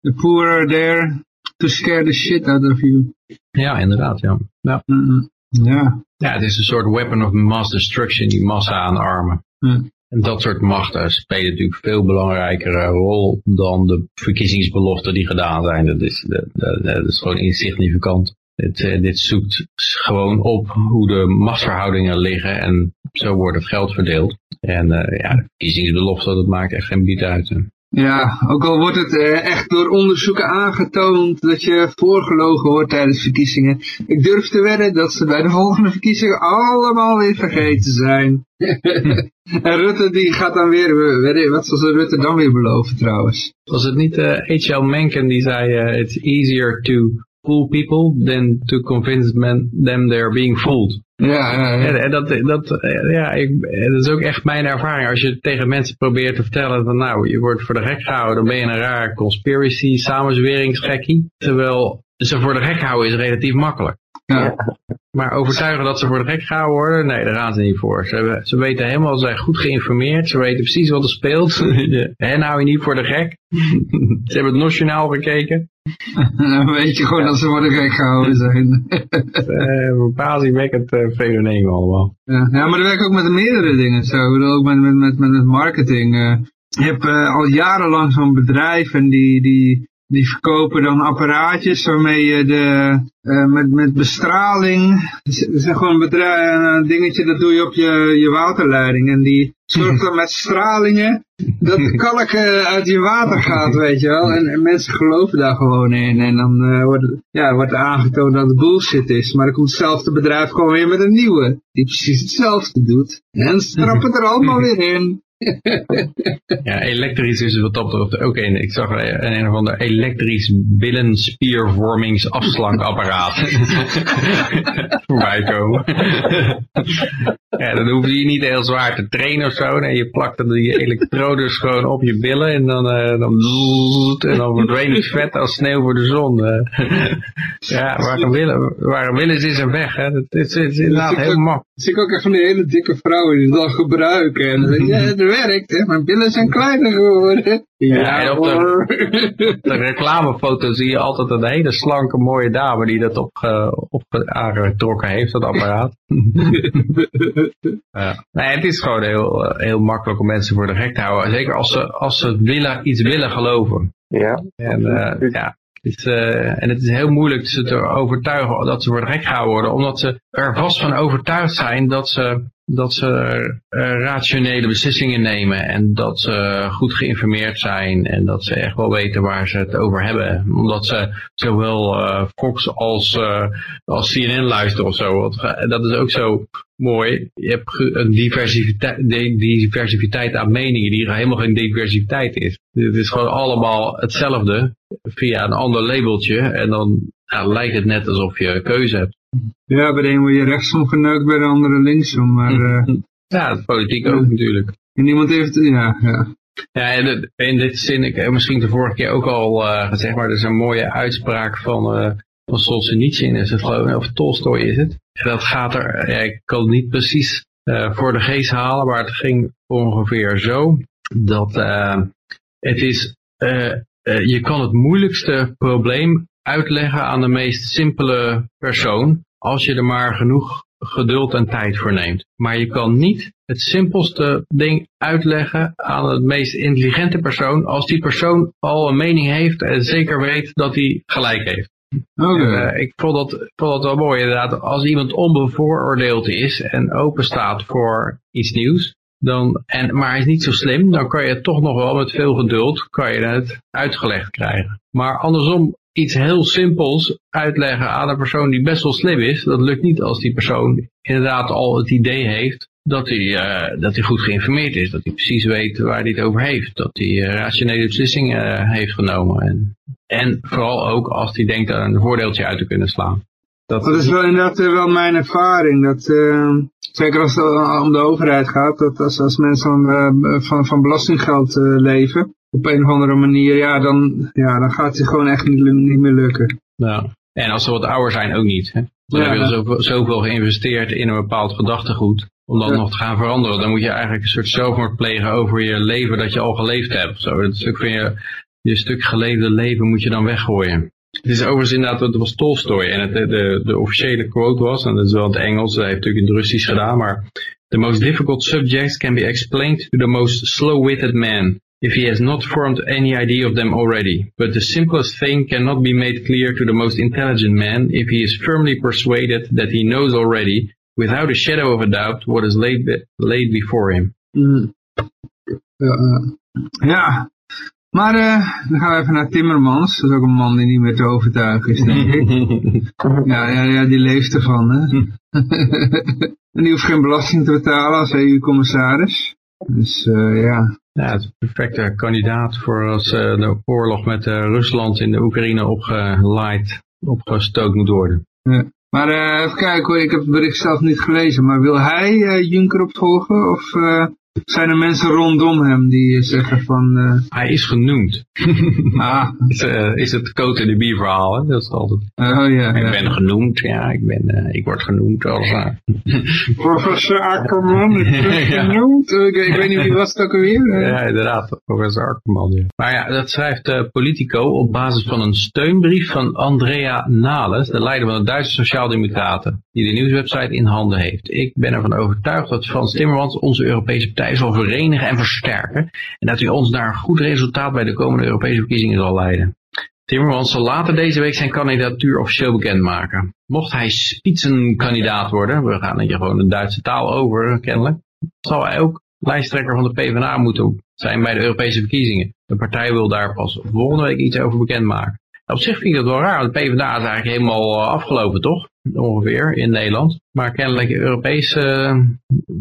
the poor are there to scare the shit out of you. Ja, inderdaad, ja. ja. Mhm. Ja. Ja, het is een soort weapon of mass destruction, die massa aan armen. En dat soort machten spelen natuurlijk veel belangrijkere rol dan de verkiezingsbeloften die gedaan zijn. Dat is, dat, dat- dat is gewoon insignificant. Dit, eh, dit zoekt gewoon op hoe de machtsverhoudingen liggen en zo wordt het geld verdeeld. En eh, ja, de verkiezingsbeloften, dat maakt echt geen bied uit. hè. Ja, ook al wordt het eh, echt door onderzoeken aangetoond dat je voorgelogen wordt tijdens verkiezingen. Ik durf te wedden dat ze bij de volgende verkiezingen allemaal weer vergeten zijn. en Rutte die gaat dan weer, wat zal ze Rutte dan weer beloven trouwens? Was het niet eh, H.L. Mencken die zei, eh, it's easier to fool people than to convince men, them they're being fooled. Ja, ja, ja. En, en dat, dat, ja, ik, dat is ook echt mijn ervaring. Als je tegen mensen probeert te vertellen van nou, je wordt voor de gek gehouden, dan ben je een raar conspiracy samenzweringsgekkie. Terwijl ze voor de gek houden is relatief makkelijk. Ja. Maar overtuigen dat ze voor de gek gehouden worden, nee, daar gaan ze niet voor. Ze, hebben- ze weten helemaal, ze zijn goed geïnformeerd, ze weten precies wat er speelt. Hen hou je niet voor de gek. ze hebben het nationaal gekeken. Dan weet je gewoon dat ze worden gek gehouden zijn. Uh, verbazingwekkend uh, fenomeen allemaal. Ja, ja, maar dat werkt ook met meerdere dingen zo. Ik ook met, met, met, met marketing. eh. je hebt eh, al jarenlang zo'n bedrijf en die, die, die verkopen dan apparaatjes waarmee je de, eh, met, met bestraling, dat is gewoon een bedrijf, een dingetje dat doe je op je, je waterleiding. En die zorgt dan met stralingen dat de kalk eh, uit je water gaat, weet je wel. En, en mensen geloven daar gewoon in. En dan eh, wordt, ja, wordt aangetoond dat het bullshit is. Maar dan komt hetzelfde bedrijf gewoon weer met een nieuwe. Die precies hetzelfde doet. En strappen er allemaal weer in. Ja, elektrisch is wat dat betreft ook een. Ik zag een, een of ander elektrisch billenspiervormingsafslankapparaat voorbij komen. ja, dan hoef je niet heel zwaar te trainen of zo. Nee, je plakt dan die elektrodes gewoon op je billen en dan, uh, dan, en dan verdwijnt het vet als sneeuw voor de zon. ja, waar willen, waar willen is een weg. Hè. Dat is, is inderdaad heel makkelijk. Zie ik ook echt van die hele dikke vrouwen die dat gebruiken. En dan ja, het werkt, hè. mijn billen zijn kleiner geworden. Ja, op de, de, reclamefoto zie je altijd een hele slanke mooie dame die dat op, op aangetrokken heeft, dat apparaat. ja. Nee, het is gewoon heel, heel makkelijk om mensen voor de gek te houden. Zeker als ze, als ze willen, iets willen geloven. Ja. En uh, ja, het, uh, en het is heel moeilijk ze te overtuigen dat ze voor de gek gehouden worden, omdat ze er vast van overtuigd zijn dat ze dat ze uh, rationele beslissingen nemen en dat ze goed geïnformeerd zijn en dat ze echt wel weten waar ze het over hebben. Omdat ze zowel uh, Fox als, uh, als CNN luisteren of zo. Dat is ook zo mooi. Je hebt een diversiteit, diversiteit aan meningen die helemaal geen diversiteit is. Het is gewoon allemaal hetzelfde via een ander labeltje en dan ja, lijkt het net alsof je keuze hebt. Ja, bij de een word je rechtsom geneukt, bij de andere linksom. Maar, uh, ja, dat politiek ook natuurlijk. En iemand heeft, ja, ja. Ja, in, in dit zin, ik heb misschien de vorige keer ook al uh, gezegd, maar er is een mooie uitspraak van, uh, van Solzhenitsyn, is het geloof of Tolstoy is het. En dat gaat er, ja, ik kan het niet precies uh, voor de geest halen, maar het ging ongeveer zo, dat het is, je kan het moeilijkste probleem uitleggen aan de meest simpele persoon, als je er maar genoeg geduld en tijd voor neemt. Maar je kan niet het simpelste ding uitleggen aan het meest intelligente persoon, als die persoon al een mening heeft en zeker weet dat hij gelijk heeft. Okay. Uh, ik vond dat, vond dat wel mooi inderdaad. Als iemand onbevooroordeeld is en open staat voor iets nieuws, dan, en, maar hij is niet zo slim, dan kan je het toch nog wel met veel geduld kan je het uitgelegd krijgen. Maar andersom, iets heel simpels uitleggen aan een persoon die best wel slim is, dat lukt niet als die persoon inderdaad al het idee heeft dat hij, uh, dat hij goed geïnformeerd is, dat hij precies weet waar hij het over heeft, dat hij uh, rationele beslissingen uh, heeft genomen. En, en vooral ook als hij denkt er een voordeeltje uit te kunnen slaan. Dat, dat is wel inderdaad wel mijn ervaring, dat zeker als het om de overheid gaat, dat als, als mensen van, van, van belastinggeld leven, op een of andere manier, ja, dan, ja, dan gaat het gewoon echt niet, niet meer lukken. Ja. En als ze wat ouder zijn ook niet. Hè? Dan ja, hebben ze zoveel, zoveel geïnvesteerd in een bepaald gedachtegoed. Om dat ja. nog te gaan veranderen. Dan moet je eigenlijk een soort zelfmoord plegen over je leven dat je al geleefd hebt. Zo. Dat stuk van je, je stuk geleefde leven moet je dan weggooien. Het is overigens inderdaad, het was Tolstoy. En het, de, de, de officiële quote was, en dat is wel in het Engels, hij heeft natuurlijk in het Russisch gedaan, maar... The most difficult subjects can be explained to the most slow-witted man if he has not formed any idea of them already. But the simplest thing cannot be made clear to the most intelligent man if he is firmly persuaded that he knows already, without a shadow of a doubt, what is laid, be laid before him. Mm. Uh, ja, maar uh, dan gaan we even naar Timmermans. Dat is ook een man die niet meer te overtuigen is, denk ik. ja, ja, ja, die leeft ervan, hè. en die hoeft geen belasting te betalen als EU-commissaris. Dus uh, ja, ja, het is een perfecte kandidaat voor als uh, de oorlog met uh, Rusland in de Oekraïne opgeleid, opgestookt moet worden. Ja. Maar uh, even kijken hoor, ik heb het bericht zelf niet gelezen, maar wil hij Juncker opvolgen of zijn er mensen rondom hem die zeggen van... Uh... Hij is genoemd. ah. is, uh, is het coat in de bier verhaal, hè? Dat is altijd. Oh ja. Ik ben genoemd, ja, ik, ben, uh, ik word genoemd als... professor Ackerman, ik ben genoemd. Ik, ik, weet niet wie was het ook alweer. ja, inderdaad, professor Ackerman. Ja. Maar ja, dat schrijft Politico op basis van een steunbrief van Andrea Nales, de leider van de Duitse Sociaaldemocraten, die de nieuwswebsite in handen heeft. Ik ben ervan overtuigd dat Frans Timmermans onze Europese partij zal verenigen en versterken. En dat hij ons naar een goed resultaat bij de komende Europese verkiezingen zal leiden. Timmermans zal later deze week zijn kandidatuur officieel bekendmaken. Mocht hij spitsenkandidaat worden, we gaan hier gewoon de Duitse taal over kennelijk, zal hij ook lijsttrekker van de PvdA moeten zijn bij de Europese verkiezingen. De partij wil daar pas volgende week iets over bekendmaken. Op zich vind ik dat wel raar, want de PvdA is eigenlijk helemaal uh, afgelopen, toch? Ongeveer, in Nederland. Maar kennelijk Europees, uh,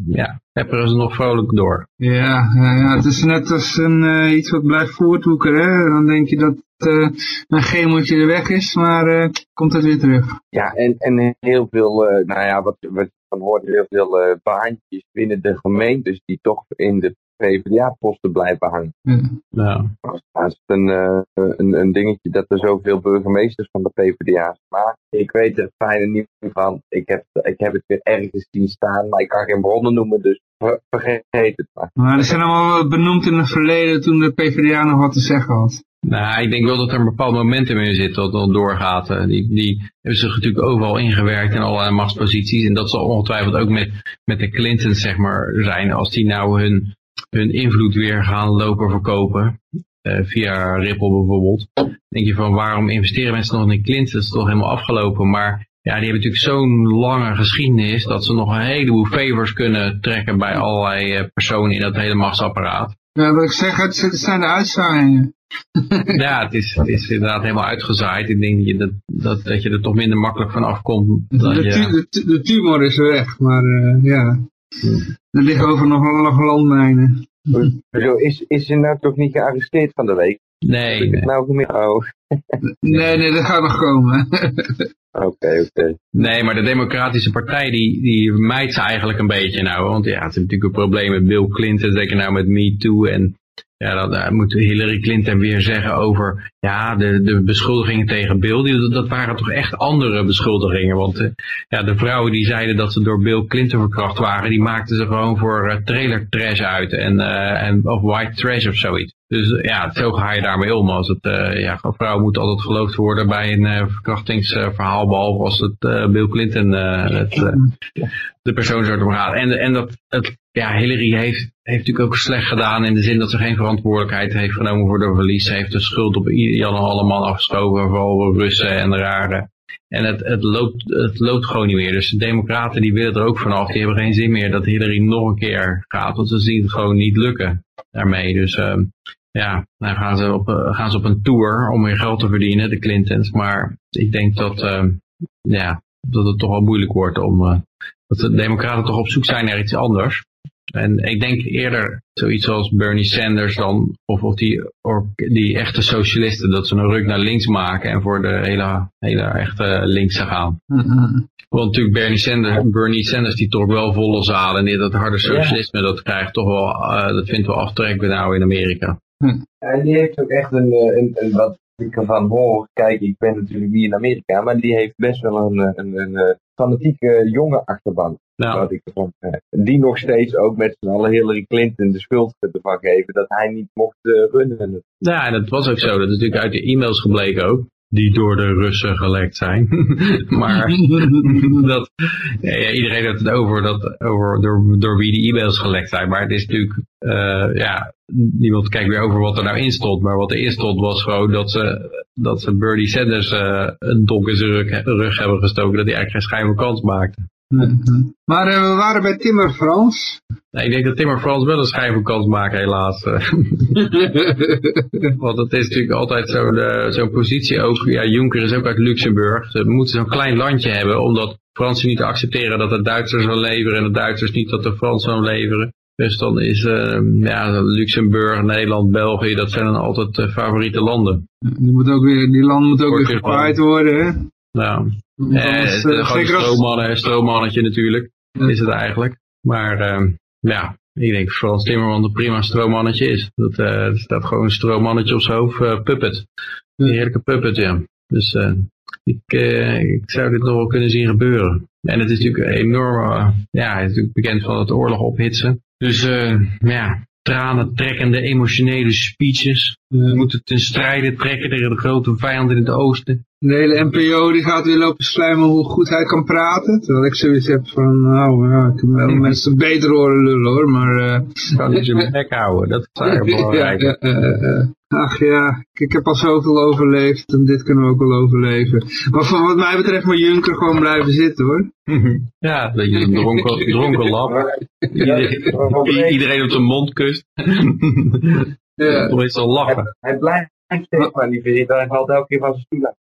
ja, pepperen ze nog vrolijk door. Ja, ja, het is net als een, uh, iets wat blijft voortwoekeren. Dan denk je dat uh, een chemootje er weg is, maar uh, komt het weer terug. Ja, en, en heel veel, uh, nou ja, wat, wat van hoort, heel veel uh, baantjes binnen de gemeentes die toch in de PvdA-posten blijven hangen. Ja. Nou, Dat is een, uh, een, een dingetje dat er zoveel burgemeesters van de PvdA Maar ik weet er fijne nieuws van. Ik heb, ik heb het weer ergens zien staan, maar ik kan geen bronnen noemen, dus ver, vergeet het maar. Maar die zijn allemaal benoemd in het verleden toen de PvdA nog wat te zeggen had. Nou, ik denk wel dat er een bepaald momentum in zit dat dan doorgaat. Die, die hebben zich natuurlijk overal ingewerkt in allerlei machtsposities. En dat zal ongetwijfeld ook met, met de Clintons zeg maar zijn. Als die nou hun, hun invloed weer gaan lopen verkopen. Uh, via Ripple bijvoorbeeld. denk je van waarom investeren mensen nog in Clintons? Dat is toch helemaal afgelopen. Maar ja, die hebben natuurlijk zo'n lange geschiedenis dat ze nog een heleboel favors kunnen trekken bij allerlei personen in dat hele machtsapparaat. Ja, wat ik zeg, het zijn de uitzaaiingen. ja, het is, het is inderdaad helemaal uitgezaaid. Ik denk dat je, dat, dat, dat je er toch minder makkelijk van afkomt. De, je... de, de, tumor is weg, maar uh, ja, er liggen over nog, nog landmijnen. Zo, is, is ze nou toch niet gearresteerd van de week? Nee. Ik het nou meer? Oh. nee, nee, dat gaat nog komen. Oké, oké. Okay. Nee, maar de Democratische Partij die, die mijt ze eigenlijk een beetje nou. Want ja, het is natuurlijk een probleem met Bill Clinton, zeker nou met Me Too en ja, dan uh, moet Hillary Clinton weer zeggen over, ja, de, de beschuldigingen tegen Bill, die, dat waren toch echt andere beschuldigingen. Want uh, ja, de vrouwen die zeiden dat ze door Bill Clinton verkracht waren, die maakten ze gewoon voor uh, trailer trash uit en, en, of white trash of zoiets. Dus ja, zo ga je daarmee om. Als het, ja, vrouwen moeten altijd geloofd worden bij een verkrachtingsverhaal, behalve als het Bill Clinton het, de persoon zou omgaan. En, en dat, het, ja, Hillary heeft, heeft natuurlijk ook slecht gedaan in de zin dat ze geen verantwoordelijkheid heeft genomen voor de verlies. Ze heeft de schuld op Jan allemaal afgeschoven, vooral Russen en de raren. En het, het, loopt, het loopt gewoon niet meer. Dus de democraten die willen er ook vanaf. Die hebben geen zin meer dat Hillary nog een keer gaat. Want ze zien het gewoon niet lukken daarmee. Dus uh, ja, dan gaan ze, op, uh, gaan ze op een tour om weer geld te verdienen, de Clintons. Maar ik denk dat, uh, ja, dat het toch wel moeilijk wordt om... eh dat de democraten toch op zoek zijn naar iets anders. En ik denk eerder zoiets als Bernie Sanders dan, of, of die, or, die echte socialisten, dat ze een ruk naar links maken en voor de hele, hele echte linkse gaan. Mm -hmm. Want natuurlijk Bernie Sanders, Bernie Sanders die trok wel volle zalen en dat harde socialisme, dat krijgt toch wel, uh, dat vindt wel aftrek bij nou in Amerika. Hm. En die heeft ook echt een, een, een wat ik ervan hoor, kijk, ik ben natuurlijk niet in Amerika, maar die heeft best wel een, een, een, een fanatieke jonge achterban. Nou. Wat ik ervan, die nog steeds ook met z'n allen Hillary Clinton de schuld ervan geven dat hij niet mocht uh, runnen. Ja, en dat was ook zo. Dat is natuurlijk uit de e-mails gebleken ook. Die door de Russen gelekt zijn. maar dat, iedereen heeft het over, dat, over door, door wie die e-mails gelekt zijn. Maar het is natuurlijk, uh, ja, niemand kijkt weer over wat er nou in stond. Maar wat erin stond was gewoon dat ze, dat ze Bernie Sanders uh, een donk in zijn rug, rug, hebben gestoken. Dat hij eigenlijk geen schijnbare kans maakte. Maar uh, we waren bij Timmer Frans. Nee, ik denk dat Timmer Frans wel een kans maakt, helaas. Want het is natuurlijk altijd zo'n zo positie ook. Ja, Juncker is ook uit Luxemburg. Ze moeten zo'n klein landje hebben, omdat Fransen niet accepteren dat de Duitsers wel leveren en de Duitsers niet dat de Fransen wel leveren. Dus dan is uh, ja, Luxemburg, Nederland, België, dat zijn dan altijd uh, favoriete landen. Die, moet ook weer, die landen moeten ook weer gepaaid worden, hè? Nou, eh, het, uh, gewoon stroommannen, stroommannetje natuurlijk, ja. is het eigenlijk. Maar uh, ja, ik denk Frans Timmerman een prima stroommannetje is. Dat uh, staat gewoon een stroommannetje op zijn hoofd, uh, puppet. Een heerlijke puppet, ja. Dus ik, ik zou dit nog wel kunnen zien gebeuren. En het is natuurlijk een enorme, ja, het is natuurlijk bekend van het oorlog ophitsen. Dus ja, tranen trekkende, emotionele speeches. We moeten ten strijde trekken tegen de grote vijand in het oosten. De hele NPO die gaat weer lopen slijmen hoe goed hij kan praten. Terwijl ik zoiets heb van, nou ja, ik heb wel mensen beter horen lullen hoor, maar... Uh... kan niet zijn bek houden, dat is eigenlijk belangrijk. ja, uh, uh, ach ja, ik heb al zoveel overleefd en dit kunnen we ook wel overleven. Maar van wat mij betreft moet Juncker gewoon blijven zitten hoor. ja, dat je een dronken, dronken lap. Iedereen, iedereen op zijn mond kust. Ja. Is al lachen. Hij, hij, blijft Maar die visite dan valt elke keer van zijn stoel uit.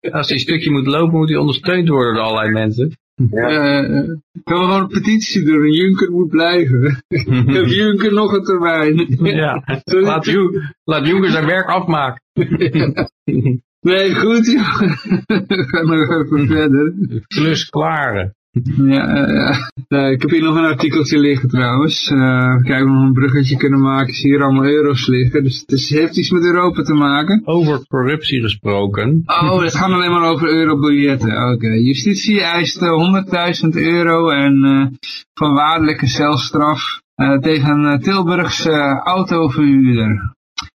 Als hij een stukje moet lopen, moet hij ondersteund worden door allerlei mensen. Ja. Eh, eh, kan gewoon een petitie doen. Juncker moet blijven. Geef Juncker nog een termijn. Ja. Laat, Ju- laat Juncker zijn werk afmaken. Nee, goed joh. We gaan nog even verder. Klus klaren. Ja, eh, ja. Nee, ik heb hier nog een artikeltje liggen trouwens. Eh kijken of we nog een bruggetje kunnen maken. Ik zie hier allemaal euro's liggen. Dus het is, heeft iets met Europa te maken. Over corruptie gesproken. Oh, het gaat alleen maar over eurobiljetten. Oké. Justitie eist eh, 100.000 euro en eh voorwaardelijke celstraf eh, tegen een Tilburgse autoverhuurder.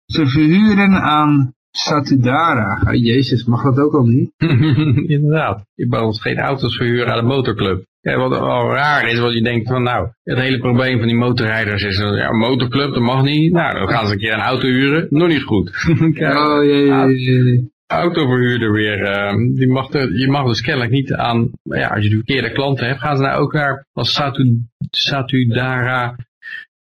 Ze verhuren aan Satudara. Oh, jezus, mag dat ook al niet? Inderdaad. Je mag ons geen auto's verhuren aan de motorclub. Ja, wat wel raar is, want je denkt van nou, het hele probleem van die motorrijders is, ja, motorclub, dat mag niet. Nou, dan gaan ze een keer een auto huren, nog niet goed. Ja, Oh, jee, jee, jee. autoverhuurder weer, eh, die mag de, je mag dus kennelijk niet aan, ja, als je de verkeerde klanten hebt, gaan ze nou ook naar, als Satu, Satudara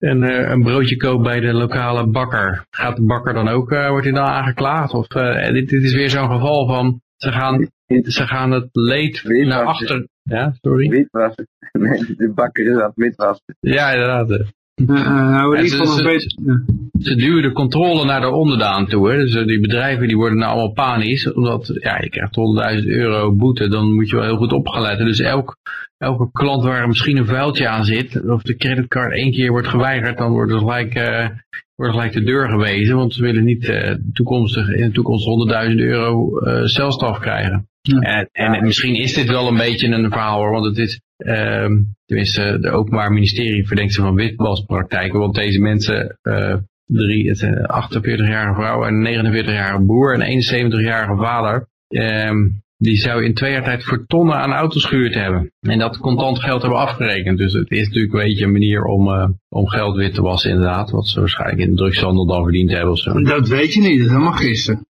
een, eh, een broodje koopt bij de lokale bakker. Gaat de bakker dan ook, eh, wordt hij dan aangeklaagd? Of eh, dit, dit is weer zo'n geval van, ze gaan, ze gaan het leed Witwassen. naar achter. Ja, sorry. Witwassen. Nee, de bakker is aan het witwassen. Ja, inderdaad. Eh. Uh, uh, Ja, geval ze- nog ze- beter. Ja. Ze duwen de controle naar de onderdaan toe. Hè. Dus eh, die bedrijven die worden nou allemaal panisch. Omdat ja, je krijgt 100.000 euro boete. Dan moet je wel heel goed opgeletten. Dus elk, elke klant waar misschien een vuiltje aan zit. Of de creditcard één keer wordt geweigerd. Dan wordt er gelijk, eh, wordt er gelijk de deur gewezen. Want ze willen niet eh, toekomstig, in de toekomst 100.000 euro eh celstraf krijgen. Ja. En, en misschien is dit wel een beetje een verhaal hoor. Want het is... ehm tenminste, de Openbaar Ministerie verdenkt ze van witwaspraktijken. Want deze mensen... eh, drie, het zijn een 48-jarige vrouw en een 49-jarige boer en een 71-jarige vader. Ehm, die zou in twee jaar tijd voor tonnen aan auto's gehuurd hebben. En dat contant geld hebben afgerekend. Dus het is natuurlijk een beetje een manier om, eh, om geld wit te wassen inderdaad. Wat ze waarschijnlijk in de drugshandel dan verdiend hebben of zo. Dat weet je niet, dat is helemaal gissen.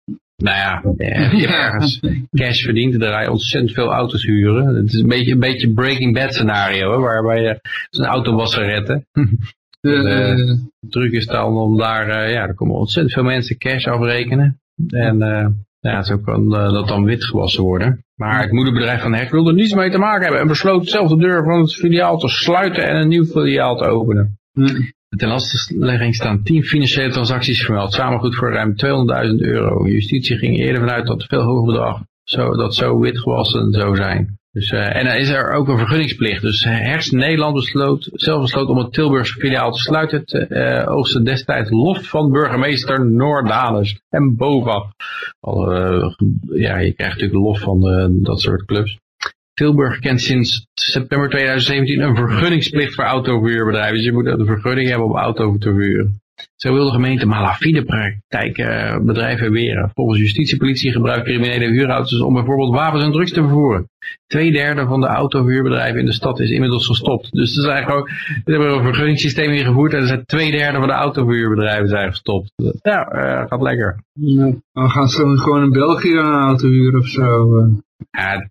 Nou ja, je cash verdiend. Er rijden ontzettend veel auto's huren. Het is een beetje een beetje Breaking Bad scenario. Hè, waarbij je zo'n auto was redden. Eh, Eh, truc is dan om daar, eh, ja, er komen ontzettend veel mensen cash afrekenen. En eh, ja, zo kan dat dan wit gewassen worden. Maar het moederbedrijf van Hek wilde er niets mee te maken hebben. En besloot zelf de deur van het filiaal te sluiten en een nieuw filiaal te openen. Mm. Ten lastenlegging staan 10 financiële transacties vermeld. Samen goed voor ruim 200.000 euro. Justitie ging eerder vanuit dat veel hoger bedrag zo, dat zo witgewassen zou zijn. Dus, eh, en dan is er ook een vergunningsplicht. Dus Hersen Nederland besloot, zelf besloot om het Tilburgse filiaal te sluiten. Het eh, oogste destijds lof van burgemeester Noordanus en BOVA. Al, eh, ja, je krijgt natuurlijk lof van dat soort clubs. Tilburg kent sinds september 2017 een vergunningsplicht voor autoverhuurbedrijven. Dus je moet een vergunning hebben om auto te verhuren. Zo wil de gemeente malafide praktijken bedrijven weren. Volgens justitiepolitie gebruiken criminele huurauto's om bijvoorbeeld wapens en drugs te vervoeren. Tweederde van de autoverhuurbedrijven in de stad is inmiddels gestopt. Dus ze zijn gewoon, we hebben een vergunningssysteem ingevoerd en er zijn twee derde van de autoverhuurbedrijven zijn gestopt. Ja, eh, gaat lekker. Ja. Dan gaan ze gewoon in België een auto huren of zo. eh. Ja,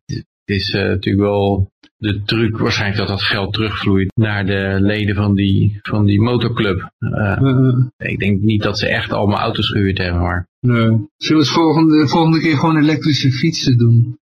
is eh, natuurlijk wel de truc waarschijnlijk dat dat geld terugvloeit naar de leden van die, van die motorclub. Eh, ik denk niet dat ze echt allemaal auto's gehuurd hebben, maar nee. Zullen we het volgende, volgende keer gewoon elektrische fietsen doen?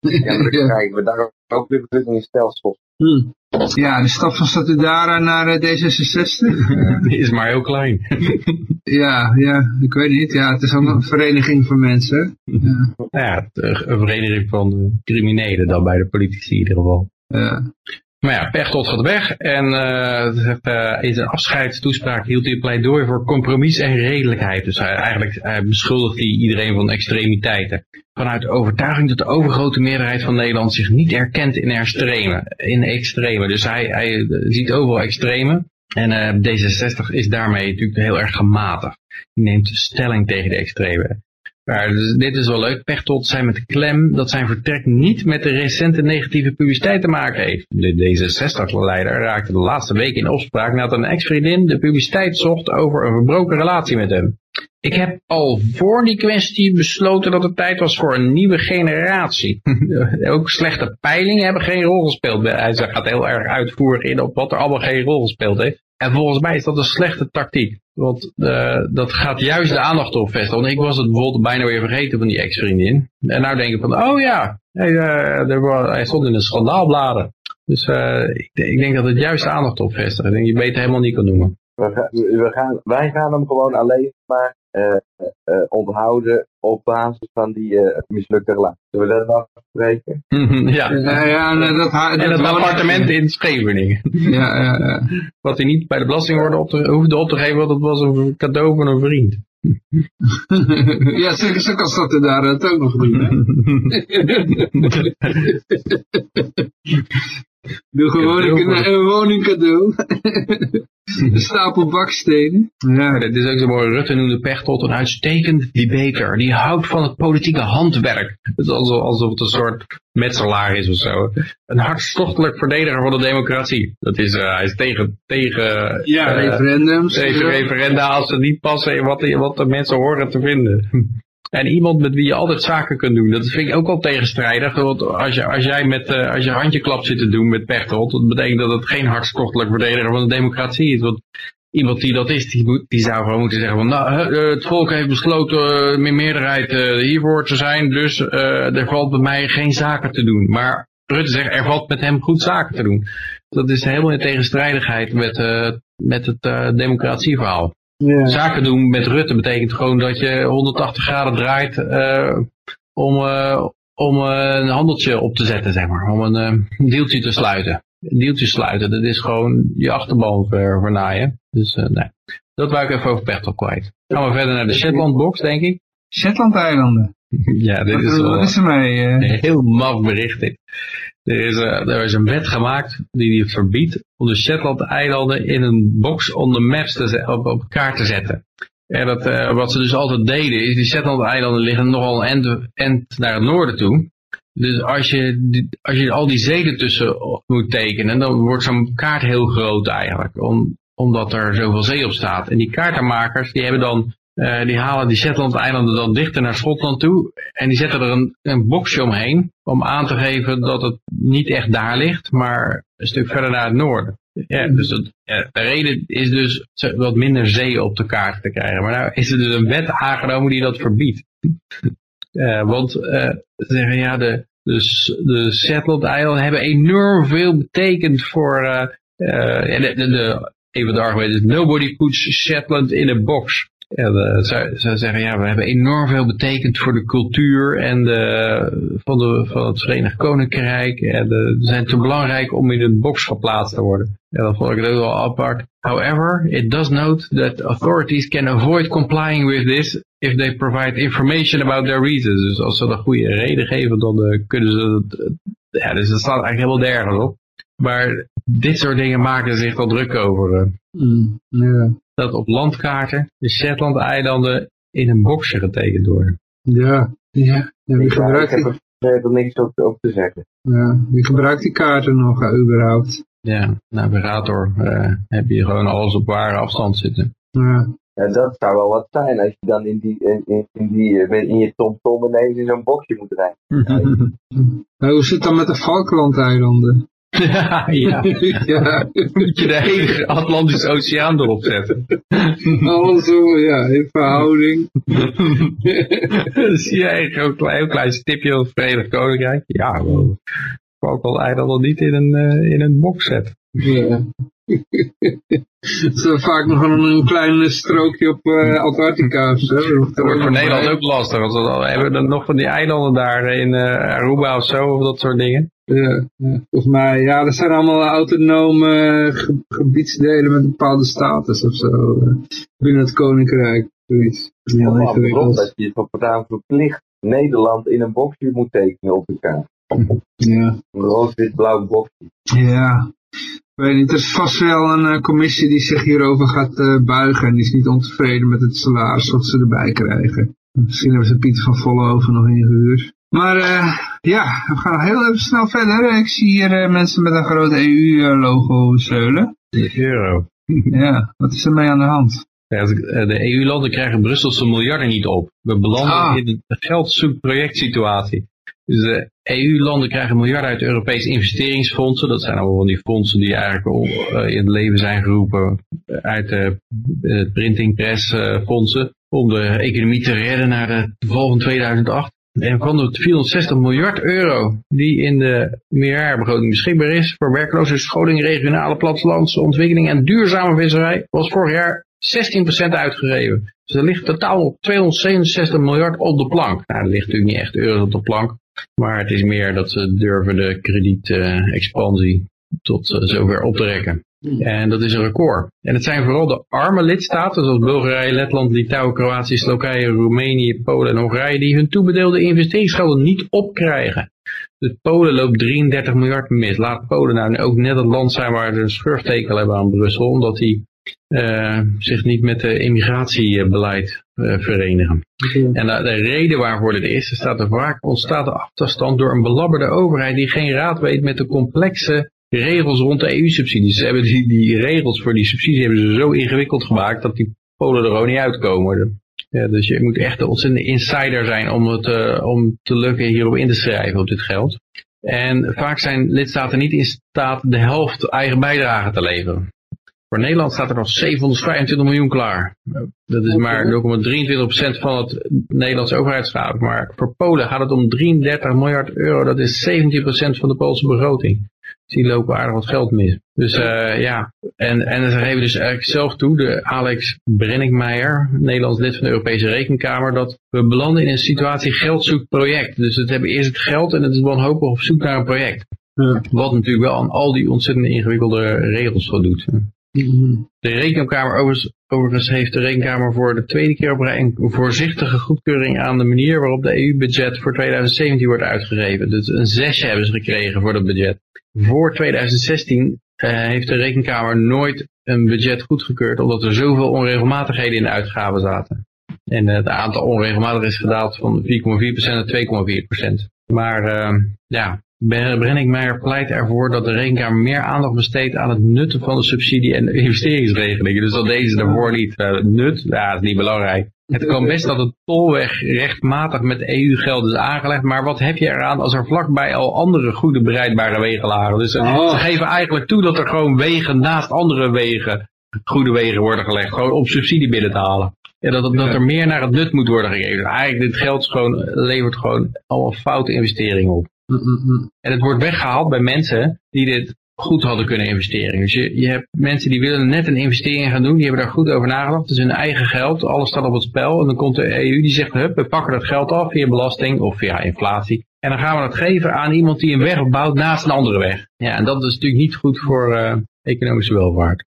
Ja, maar dan krijgen we daar ook weer vergunningsstelsel. Hm. Ja, de stap van Satudara naar eh, D66. die is maar heel klein. ja, ja, ik weet niet. Ja, het is ook een vereniging van mensen. Ja. nou ja, eh, een vereniging van de criminelen dan bij de politici in ieder geval. Ja. Maar ja, Pechtold gaat weg en eh, in zijn afscheidstoespraak hield hij pleidooi voor compromis en redelijkheid. Dus hij, eigenlijk beschuldigt hij iedereen van extremiteiten. Vanuit de overtuiging dat de overgrote meerderheid van Nederland zich niet herkent in extreme. In extreme. Dus hij, hij ziet overal extreme. En eh, D66 is daarmee natuurlijk heel erg gematigd. Die neemt stelling tegen de extreme. Maar dit is wel leuk. Pechtold zei met klem dat zijn vertrek niet met de recente negatieve publiciteit te maken heeft. De D66-leider raakte de laatste week in opspraak nadat een ex-vriendin de publiciteit zocht over een verbroken relatie met hem. Ik heb al voor die kwestie besloten dat het tijd was voor een nieuwe generatie. Ook slechte peilingen hebben geen rol gespeeld. Hij gaat heel erg uitvoerig in op wat er allemaal geen rol gespeeld heeft. En volgens mij is dat een slechte tactiek. Want uh, dat gaat juist de aandacht opvestigen. Want ik was het bijvoorbeeld bijna weer vergeten van die ex-vriendin. En nou denk ik van, oh ja, hij, uh, er, hij stond in een schandaalbladen. Dus uh, ik, ik, denk dat het juist de aandacht opvestigt. Ik denk je beter helemaal niet kan noemen. We gaan, we gaan, wij gaan hem gewoon alleen maar onthouden op basis van die uh, mislukte relatie. Zullen we dat nog spreken? ja. Ja, ja nee, dat, dat, en het appartement in Scheveningen. Ja, ja, ja. Wat hij niet bij de belastingorde op te, hoefde op te geven, want dat was een cadeau van een vriend. ja, zeker zo kan dat daar het ook nog doen. Doe gewoon een, een woningcadeau. een stapel bakstenen. Ja. Dit is ook zo mooi. Rutte noemde Pechtold een uitstekend debater. Die houdt van het politieke handwerk. Het is alsof, alsof het een soort metselaar is of zo. Een hartstochtelijk verdediger van de democratie. Dat is, uh, hij is tegen, tegen ja, uh, referendums. Tegen referenda als ze niet passen in wat, wat de mensen horen te vinden. En iemand met wie je altijd zaken kunt doen. Dat vind ik ook wel tegenstrijdig. Want als, je, als jij met uh, als je handjeklap zit te doen met Pechtold, dat betekent dat het geen hartstochtelijk verdediger van de democratie is. Want iemand die dat is, die, zou gewoon moeten zeggen van, nou, het volk heeft besloten uh, meerderheid uh, hiervoor te zijn, dus er valt bij mij geen zaken te doen. Maar Rutte zegt, er valt met hem goed zaken te doen. Dat is helemaal in tegenstrijdigheid met, met het democratieverhaal. Ja. Zaken doen met Rutte betekent gewoon dat je 180 graden draait uh, om, uh, om uh, een handeltje op te zetten, zeg maar. Om een deeltje te sluiten. Een deeltje sluiten, dat is gewoon je achterban ver, vernaaien. Dus nee, dat wou ik even over Pechtel kwijt. Gaan we verder naar de Shetland box, denk ik. Shetland-eilanden. ja, dit is wel Wat is er mee? een heel maf bericht dit. Er is, uh, er is een wet gemaakt die, die verbiedt om de Shetland-eilanden in een box on the maps te op, op kaart te zetten. En dat, uh, wat ze dus altijd deden, is die Shetland-eilanden liggen nogal end, naar het noorden toe. Dus als je, als je al die zeden tussen moet tekenen, dan wordt zo'n kaart heel groot eigenlijk. Om, omdat er zoveel zee op staat. En die kaartenmakers, die hebben dan uh, die halen die Shetland-eilanden dan dichter naar Schotland toe. En die zetten er een, een boxje omheen. Om aan te geven dat het niet echt daar ligt. Maar een stuk verder naar het noorden. Ja, dus het, ja, de reden is dus wat minder zee op de kaart te krijgen. Maar nou is er dus een wet aangenomen die dat verbiedt. uh, want uh, ze zeggen ja, de, de, de Shetland-eilanden hebben enorm veel betekend voor... de, de, de, even de argument is, nobody puts Shetland in a box. Ja, de, ze, zeggen, ja, we hebben enorm veel betekend voor de cultuur en de, van, de, van het Verenigd Koninkrijk. En de, ze zijn te belangrijk om in een box geplaatst te worden. Ja, dat vond ik ook wel apart. However, it does note that authorities can avoid complying with this if they provide information about their reasons. Dus als ze een goede reden geven, dan uh, kunnen ze... Uh, ja, dus dat staat eigenlijk helemaal nergens op. Maar dit soort dingen maken zich wel druk over. Mm, yeah. Dat op landkaarten de Shetland-eilanden in een boxje getekend worden. Ja, ja. ja wie gebruikt ik heb er, er niks op, op, te zeggen. Ja, wie gebruikt die kaarten nog uh, überhaupt? Ja, navigator uh, heb je gewoon alles op ware afstand zitten. Ja. En dat zou wel wat zijn als je dan in, die, in, in, die, in je TomTom ineens in zo'n boxje moet rijden. nou, hoe zit het dan met de Falkland-eilanden? ja, ja. ja. Moet je de hele Atlantische Oceaan erop zetten. Alles zo, ja, in verhouding. Zie je een klein, heel klein stipje op het Verenigd Koninkrijk? Ja, wel. Ik ook al eiland niet in een, uh, in een box zetten. Ja. Het is vaak nog een, een klein strookje op uh, Antarctica of zo. Dat wordt voor Nederland ook lastig. Want we hebben er nog van die eilanden daar in uh, Aruba of zo, of dat soort dingen. Ja, ja, volgens mij, ja, dat zijn allemaal autonome ge gebiedsdelen met bepaalde status of zo. Binnen het koninkrijk, zoiets. Heel ingewikkeld. Dat je voortaan verplicht Nederland in een boxje moet tekenen op elkaar. Ja. Een rood-wit-blauw boxje. Ja. Ik weet niet, er is vast wel een uh, commissie die zich hierover gaat uh, buigen en die is niet ontevreden met het salaris wat ze erbij krijgen. Misschien hebben ze Pieter van Vollenhoven nog ingehuurd. Maar uh, ja, we gaan heel even snel verder. Ik zie hier mensen met een grote EU-logo zeulen. De euro. ja, wat is er mee aan de hand? Ja, de EU-landen krijgen Brusselse miljarden niet op. We belanden Ah. in een geldzoekprojectsituatie. Dus de EU-landen krijgen miljarden uit Europese investeringsfondsen. Dat zijn allemaal van die fondsen die eigenlijk in het leven zijn geroepen uit de printingpressfondsen. Om de economie te redden naar de van 2008. En van de 460 miljard euro die in de meerjarenbegroting beschikbaar is voor werkloze scholing, regionale plattelandse ontwikkeling en duurzame visserij, was vorig jaar 16% uitgegeven. Dus er ligt totaal op 267 miljard op de plank. Nou, er ligt natuurlijk niet echt euro's op de plank, maar het is meer dat ze durven de kredietexpansie tot eh, zover op te rekken. En dat is een record. En het zijn vooral de arme lidstaten, zoals Bulgarije, Letland, Litouwen, Kroatië, Slowakije, Roemenië, Polen en Hongarije, die hun toebedeelde investeringsgelden niet opkrijgen. Dus Polen loopt 33 miljard mis. Laat Polen nou ook net het land zijn waar ze een schurftekel hebben aan Brussel, omdat die uh, zich niet met het immigratiebeleid uh, verenigen. En de, de, reden waarvoor dit is, er staat er vaak ontstaat de achterstand door een belabberde overheid die geen raad weet met de complexe regels rond de EU-subsidies. Die, die regels voor die subsidies hebben ze zo ingewikkeld gemaakt dat die Polen er ook niet uitkomen. Ja, dus je moet echt een ontzettende insider zijn om het uh, om te lukken hierop in te schrijven op dit geld. En vaak zijn lidstaten niet in staat de helft eigen bijdrage te leveren. Voor Nederland staat er nog 725 miljoen klaar. Dat is maar 0,23% van het Nederlandse overheidsgeld. Maar voor Polen gaat het om 33 miljard euro. Dat is 17% van de Poolse begroting. Dus die lopen aardig wat geld mis. Dus uh, ja, en, en ze geven dus eigenlijk zelf toe, de Alex Brenninkmeijer, Nederlands lid van de Europese Rekenkamer, dat we belanden in een situatie geld zoekt project. Dus we hebben eerst het geld en het is wanhopig op zoek naar een project. Wat natuurlijk wel aan al die ontzettend ingewikkelde regels voldoet. De rekenkamer overigens, heeft de rekenkamer voor de tweede keer op een voorzichtige goedkeuring aan de manier waarop de EU-budget voor 2017 wordt uitgegeven. Dus een zesje hebben ze gekregen voor dat budget. Voor 2016 uh, eh, heeft de rekenkamer nooit een budget goedgekeurd omdat er zoveel onregelmatigheden in de uitgaven zaten. En uh, het aantal onregelmatigheden is gedaald van 4,4% naar 2,4%. Maar uh, ja, Brenninkmeijer pleit ervoor dat de rekenkamer meer aandacht besteedt aan het nutten van de subsidie en de investeringsregelingen. Dus dat deze daarvoor niet. Uh, nut, ja, dat is niet belangrijk. Het kan best dat het tolweg rechtmatig met EU-geld is aangelegd, maar wat heb je eraan als er vlakbij al andere goede bereidbare wegen lagen? Dus oh. ze geven eigenlijk toe dat er gewoon wegen naast andere wegen, goede wegen worden gelegd, gewoon om subsidie binnen te halen. Ja, dat, dat er meer naar het nut moet worden gegeven. Eigenlijk, dit geld gewoon, levert gewoon allemaal foute investeringen op. En het wordt weggehaald bij mensen die dit goed hadden kunnen investeren. Dus je, je hebt mensen die willen net een investering gaan doen, die hebben daar goed over nagedacht. Het is hun eigen geld, alles staat op het spel. En dan komt de EU die zegt, hup, we pakken dat geld af via belasting of via inflatie. En dan gaan we dat geven aan iemand die een weg bouwt naast een andere weg. Ja, en dat is natuurlijk niet goed voor uh, economische welvaart.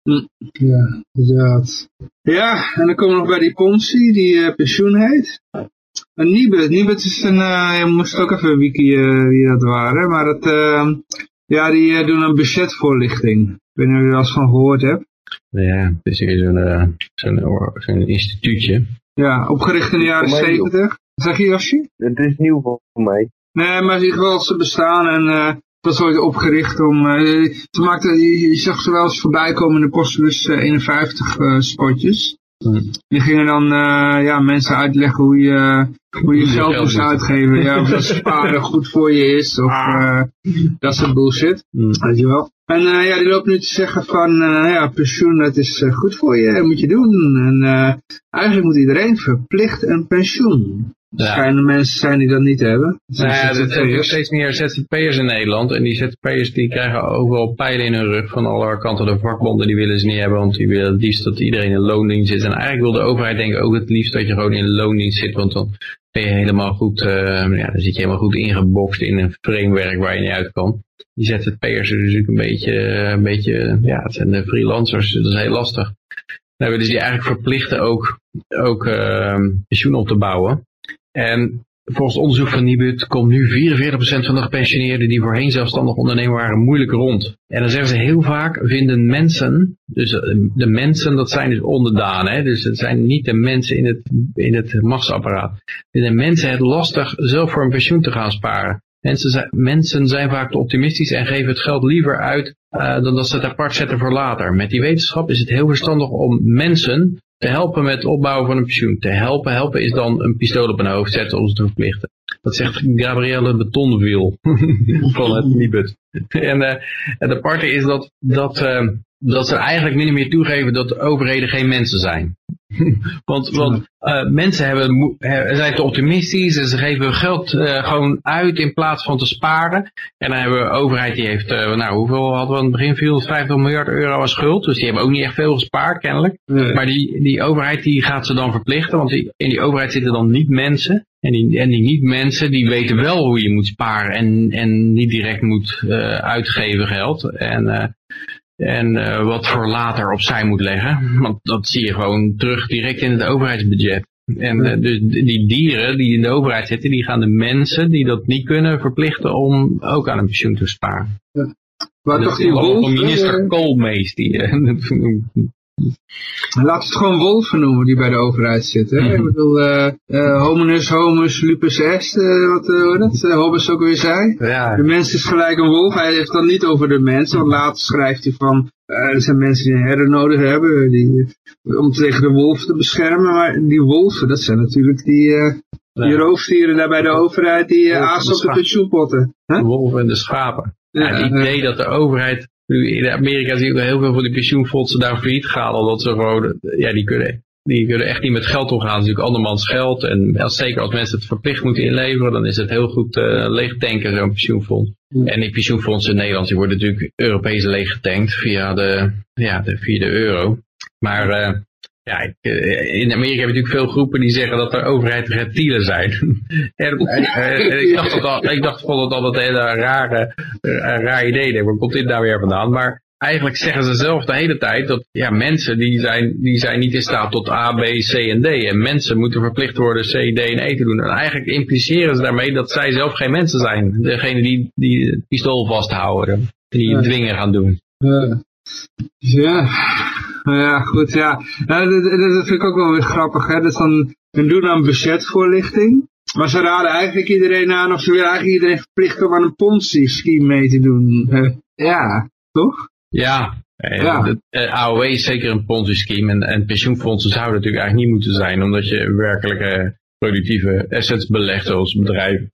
Ja, inderdaad. Ja, en dan komen we nog bij die Ponzi, die uh, pensioen heet. Een Nibud. Nibud is een, uh, je moest ook even wiki uh, wie dat waren, maar dat, uh, ja, die uh, doen een budgetvoorlichting. Ik weet niet of je er al eens van gehoord hebt. Ja, het is zo'n zo'n instituutje. Ja, opgericht in de jaren 70. Zeg je Yoshi? Het is nieuw voor mij. Nee, maar in ieder geval ze bestaan en uh, dat is ooit opgericht om, uh, ze maakten, je, je zag ze wel eens voorbij komen in de Postbus 51 uh, spotjes. Die gingen dan uh, ja, mensen uitleggen hoe je, hoe je geld moest uitgeven. Ja, of dat sparen goed voor je is. Of uh, dat soort bullshit. Mm. Weet je wel. En uh, ja, die loopt nu te zeggen van, ja, pensioen dat is goed voor je, dat moet je doen. En eigenlijk moet iedereen verplicht een pensioen. Er schijnen mensen zijn die dat niet hebben. Nou ja, er zijn steeds meer ZZP'ers in Nederland. En die ZZP'ers die krijgen overal pijlen in hun rug van alle kanten. De vakbonden die willen ze niet hebben, want die willen het liefst dat iedereen in loondienst zit. En eigenlijk wil de overheid denk ik ook het liefst dat je gewoon in loondienst zit. Want dan ben je helemaal goed, uh, ja, dan zit je helemaal goed ingebokst in een framework waar je niet uit kan. Die ZZP'ers zijn natuurlijk een beetje, een beetje, ja, het zijn de freelancers, dat is heel lastig. Dan willen ze die eigenlijk verplichten ook, ook uh, pensioen op te bouwen. En volgens onderzoek van Nibud komt nu 44% van de gepensioneerden die voorheen zelfstandig ondernemer waren moeilijk rond. En dan zeggen ze heel vaak vinden mensen, dus eh, de mensen dat zijn dus onderdanen, hè, dus het zijn niet de mensen in het, in het machtsapparaat. Vinden mensen het lastig zelf voor een pensioen te gaan sparen. Mensen zijn, mensen zijn vaak te optimistisch en geven het geld liever uit uh, dan dat ze het apart zetten voor later. Met die wetenschap is het heel verstandig om mensen te helpen met het opbouwen van een pensioen. Te helpen, helpen is dan een pistool op hun hoofd zetten om ze te verplichten. Dat zegt Gabrielle Betonville van het Nibud. En uh, het aparte is dat, dat, uh, dat ze eigenlijk min of meer toegeven dat overheden geen mensen zijn. want want uh, mensen hebben, zijn te optimistisch en ze geven hun geld uh, gewoon uit in plaats van te sparen. En dan hebben we een overheid die heeft, uh, nou hoeveel hadden we aan het begin, 450 miljard euro als schuld. Dus die hebben ook niet echt veel gespaard kennelijk. Nee. Maar die, die overheid die gaat ze dan verplichten, want die, in die overheid zitten dan niet mensen. En die, en die niet-mensen, die weten wel hoe je moet sparen en, en niet direct moet uitgeven geld. En, en uh, wat voor later opzij moet leggen. Want dat zie je gewoon terug direct in het overheidsbudget. En dus die dieren die in de overheid zitten, die gaan de mensen die dat niet kunnen verplichten om ook aan een pensioen te sparen. Ja. Maar toch die wolf... Minister Koolmees die... Laat het gewoon wolven noemen die bij de overheid zitten. Mm -hmm. Ik bedoel, uh, uh, hominus, homus, lupus est, uh, wat uh, dat, Hobbes ook weer zei. Ja. De mens is gelijk een wolf. Hij heeft dan niet over de mensen, want later schrijft hij van, er zijn mensen die een herder nodig hebben, die, om tegen de wolf te beschermen. Maar die wolven, dat zijn natuurlijk die, ja. die roofdieren daar bij de overheid, die aas op de pensioenpotten. Huh? De wolven en de schapen. Ja, het idee dat de overheid in Amerika zie je heel veel van die pensioenfondsen daar failliet gaan, omdat ze gewoon, ja, die kunnen, die kunnen echt niet met geld omgaan. Het is natuurlijk andermans geld. En als, zeker als mensen het verplicht moeten inleveren, dan is het heel goed uh, leegtanken, zo'n pensioenfonds. En die pensioenfondsen in Nederland, die worden natuurlijk Europees leeggetankt via de, ja, de, via de euro. Maar uh, ja, in Amerika heb je natuurlijk veel groepen die zeggen dat de overheid reptielen zijn. en, ik dacht, dat al, ik dacht vond het altijd een hele rare, uh, raar idee. Waar komt dit nou weer vandaan? Maar eigenlijk zeggen ze zelf de hele tijd dat ja, mensen die zijn, die zijn niet in staat tot A, B, C en D. En mensen moeten verplicht worden C, D en E te doen. En eigenlijk impliceren ze daarmee dat zij zelf geen mensen zijn. Degene die, die het pistool vasthouden. Die ja. dwingen gaan doen. Ja. ja. Ja, goed, ja. ja dat, dat, vind ik ook wel weer grappig, hè. Dus dan, dan doen dan budgetvoorlichting. Maar ze raden eigenlijk iedereen aan, of ze willen eigenlijk iedereen verplichten om aan een Ponzi-scheme mee te doen. Uh, ja, toch? Ja, ja. De, de AOW is zeker een Ponzi-scheme en, en pensioenfondsen zouden natuurlijk eigenlijk niet moeten zijn, omdat je werkelijke productieve assets belegt, zoals bedrijven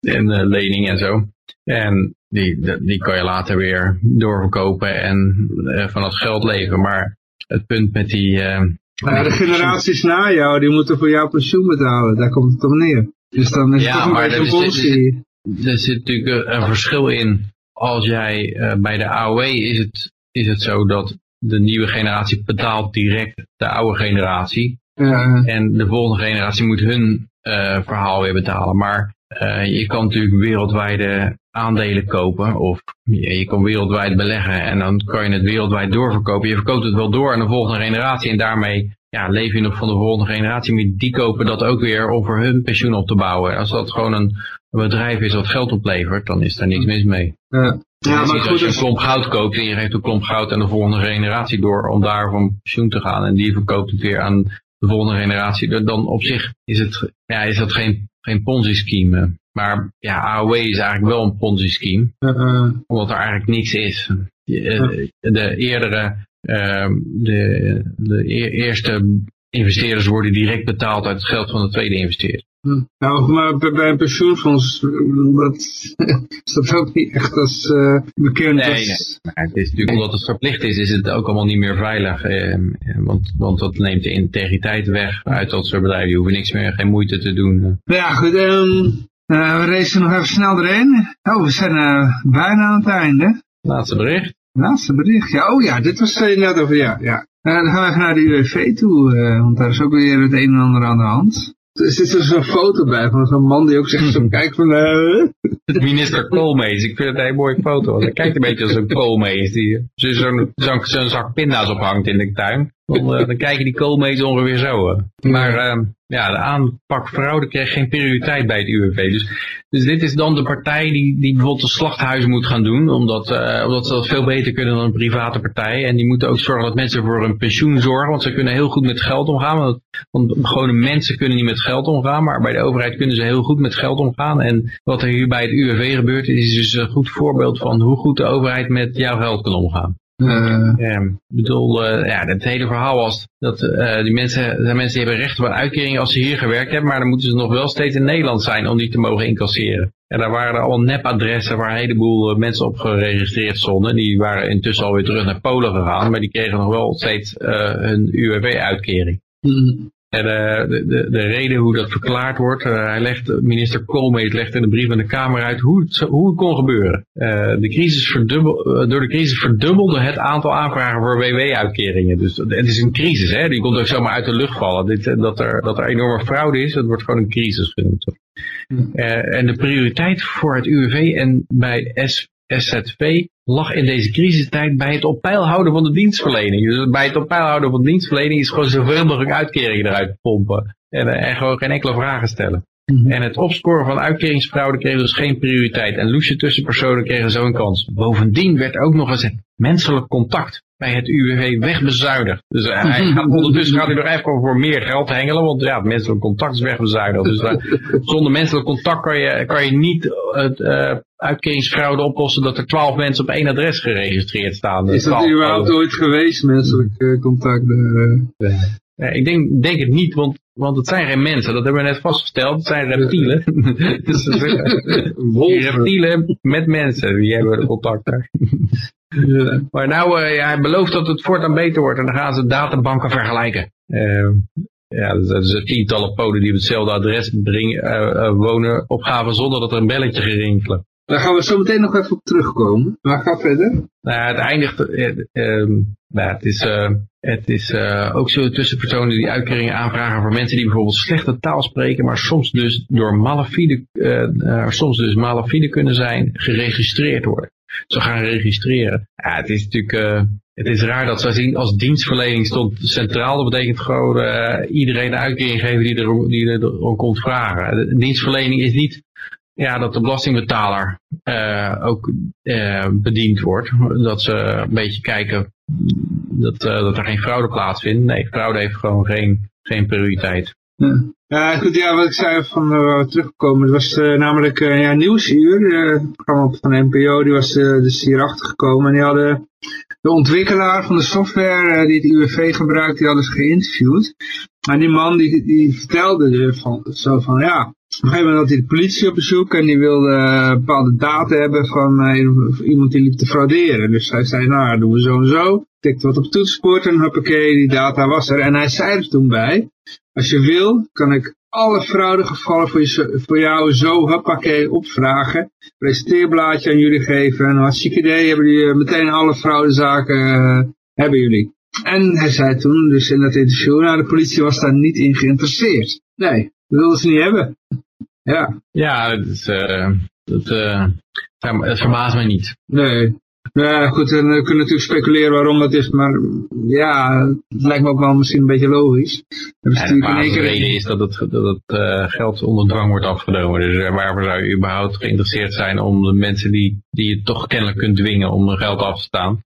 en uh, leningen en zo. En die, die kan je later weer doorverkopen en uh, van dat geld leven. Maar het punt met die... Uh, ja, de generaties na jou, die moeten voor jouw pensioen betalen. Daar komt het om neer. Dus dan is het ja, toch een beetje een bolsie. Er zit natuurlijk een verschil in. Als jij uh, bij de AOW is het, is het zo dat de nieuwe generatie betaalt direct de oude generatie. Ja. En de volgende generatie moet hun uh, verhaal weer betalen. Maar uh, je kan natuurlijk wereldwijde aandelen kopen of je, je kan wereldwijd beleggen en dan kan je het wereldwijd doorverkopen. Je verkoopt het wel door aan de volgende generatie en daarmee ja, leef je nog van de volgende generatie. Maar die kopen dat ook weer om voor hun pensioen op te bouwen. Als dat gewoon een, bedrijf is wat geld oplevert, dan is daar niks mis mee. Ja. Ja, maar goed, als je een klomp goud koopt en je geeft een klomp goud aan de volgende generatie door om daar van pensioen te gaan en die verkoopt het weer aan de volgende generatie, dan op zich is, het, ja, is dat geen, geen ponzi-scheme. Maar ja, AOW is eigenlijk wel een ponzi-scheme, uh -uh. omdat er eigenlijk niks is. De, de eerdere, uh, de, de eerste investeerders worden direct betaald uit het geld van de tweede investeerder. Nou, maar bij een pensioenfonds, dat, is dat ook niet echt als uh, bekend. Nee, nee. Maar het is natuurlijk omdat het verplicht is, is het ook allemaal niet meer veilig. Eh, want, want dat neemt de integriteit weg uit dat soort bedrijven. Die hoeven niks meer, geen moeite te doen. Ja, goed. Um, uh, we racen nog even snel erin. Oh, we zijn uh, bijna aan het einde. Laatste bericht. Laatste bericht, ja. Oh ja, dit was net over, ja. ja. Dan gaan we even naar de UWV toe, want daar is ook weer het een en ander aan de hand. Er zit er zo'n foto bij van zo'n man die ook zegt zo kijk van... Uh... Minister Koolmees, ik vind het een hele mooie foto. Hij kijkt een beetje als een koolmees die zo'n zo zo zak pinda's ophangt in de tuin. Dan, uh, dan kijken die koolmees ongeveer zo. Uh. Maar uh, ja, de aanpak fraude kreeg geen prioriteit bij het UWV. Dus, dus dit is dan de partij die, die bijvoorbeeld een slachthuis moet gaan doen. Omdat, uh, omdat ze dat veel beter kunnen dan een private partij. En die moeten ook zorgen dat mensen voor hun pensioen zorgen. Want ze kunnen heel goed met geld omgaan. Want, want gewone mensen kunnen niet met geld omgaan. Maar bij de overheid kunnen ze heel goed met geld omgaan. En wat er hier bij het UWV gebeurt is dus een goed voorbeeld van hoe goed de overheid met jouw geld kan omgaan. Uh, ja, ik bedoel, uh, ja, het hele verhaal was dat uh, die mensen, die mensen hebben recht op een uitkering als ze hier gewerkt hebben, maar dan moeten ze nog wel steeds in Nederland zijn om die te mogen incasseren. En daar waren er al nepadressen waar een heleboel mensen op geregistreerd stonden. Die waren intussen alweer terug naar Polen gegaan, maar die kregen nog wel steeds hun UWV-uitkering. Mm. En uh, de, de, de, reden hoe dat verklaard wordt, uh, hij legt, minister Koolmees legt in de brief aan de Kamer uit hoe het, hoe het kon gebeuren. Uh, de crisis verdubbel, door de crisis verdubbelde het aantal aanvragen voor WW-uitkeringen. Dus het is een crisis, hè? die komt ook zomaar uit de lucht vallen. Dit, dat, er, dat er enorme fraude is, dat wordt gewoon een crisis genoemd. en de prioriteit voor het UWV en bij S, SZV lag in deze crisistijd bij het op peil houden van de dienstverlening. Dus bij het op peil houden van de dienstverlening is gewoon zoveel mogelijk uitkeringen eruit pompen. En, en gewoon geen enkele vragen stellen. Mhm. En het opsporen van uitkeringsfraude kreeg dus geen prioriteit. En loesje tussen personen kregen zo een kans. Bovendien werd ook nog eens het menselijk contact bij het UWV wegbezuinigd. Dus uh, hij gaat, ondertussen gaat hij nog even voor meer geld hengelen, want ja, het menselijk contact is wegbezuinigd. Dus uh, zonder menselijk contact kan je, kan je niet het uh, uitkeringsfraude oplossen dat er twaalf mensen op één adres geregistreerd staan. Is dat überhaupt ooit geweest, menselijk contact? Ja, ik denk, denk het niet, want, want het zijn geen mensen. Dat hebben we net vastgesteld. Het zijn reptielen. dus, reptielen met mensen, die hebben contact daar. Ja. Maar nou, uh, ja, hij belooft dat het voortaan beter wordt. En dan gaan ze databanken vergelijken. Uh, ja, dus, dus tientallen poden die op hetzelfde adres brengen, uh, wonen, opgaven zonder dat er een belletje gerinkelen. Daar gaan we zo meteen nog even op terugkomen. Maar ga verder. Nou, het eindigt, nou, het is, het is ook zo tussen personen die uitkeringen aanvragen voor mensen die bijvoorbeeld slechte taal spreken, maar soms dus door malafide, soms dus malafide kunnen zijn, geregistreerd worden zo gaan registreren. Ja, het is natuurlijk, uh, het is raar dat ze zien als dienstverlening stond centraal. Dat betekent gewoon uh, iedereen een uitkering geven die er, die erom komt vragen. De dienstverlening is niet ja, dat de belastingbetaler uh, ook bediend wordt. Dat ze een beetje kijken dat, dat er geen fraude plaatsvindt. Nee, fraude heeft gewoon geen, geen prioriteit. Ja. Goed, ja, wat ik zei van waar we teruggekomen, het was uh, namelijk uh, ja, Nieuwsuur, het programma van NPO, die was dus hierachter gekomen en die hadden de ontwikkelaar van de software die het UWV gebruikt, die hadden ze geïnterviewd. En die man die, die vertelde van, zo van, ja, op een gegeven moment had hij de politie op bezoek en die wilde bepaalde data hebben van iemand die liep te frauderen. Dus hij zei, nou, doen we zo en zo. Tikte wat op toetsenbord en hoppakee, die data was er. En hij zei er toen bij, als je wil, kan ik alle fraudegevallen voor, je, voor jou zo hoppakee opvragen. Presenteerblaadje aan jullie geven. En hartstikke idee, hebben jullie meteen alle fraudezaken uh, hebben jullie. En hij zei toen, dus in dat interview, nou de politie was daar niet in geïnteresseerd. Nee, dat wilden ze niet hebben. Ja. Ja, dat, is, uh, dat, uh, dat verbaast mij niet. Nee. Nou goed, dan kunnen we natuurlijk speculeren waarom dat is, maar ja, het lijkt me ook wel misschien een beetje logisch. Ja, de keer... reden is dat het, dat het uh, geld onder dwang wordt afgenomen. Dus uh, waarvoor zou je überhaupt geïnteresseerd zijn om de mensen die, die je toch kennelijk kunt dwingen om geld af te staan.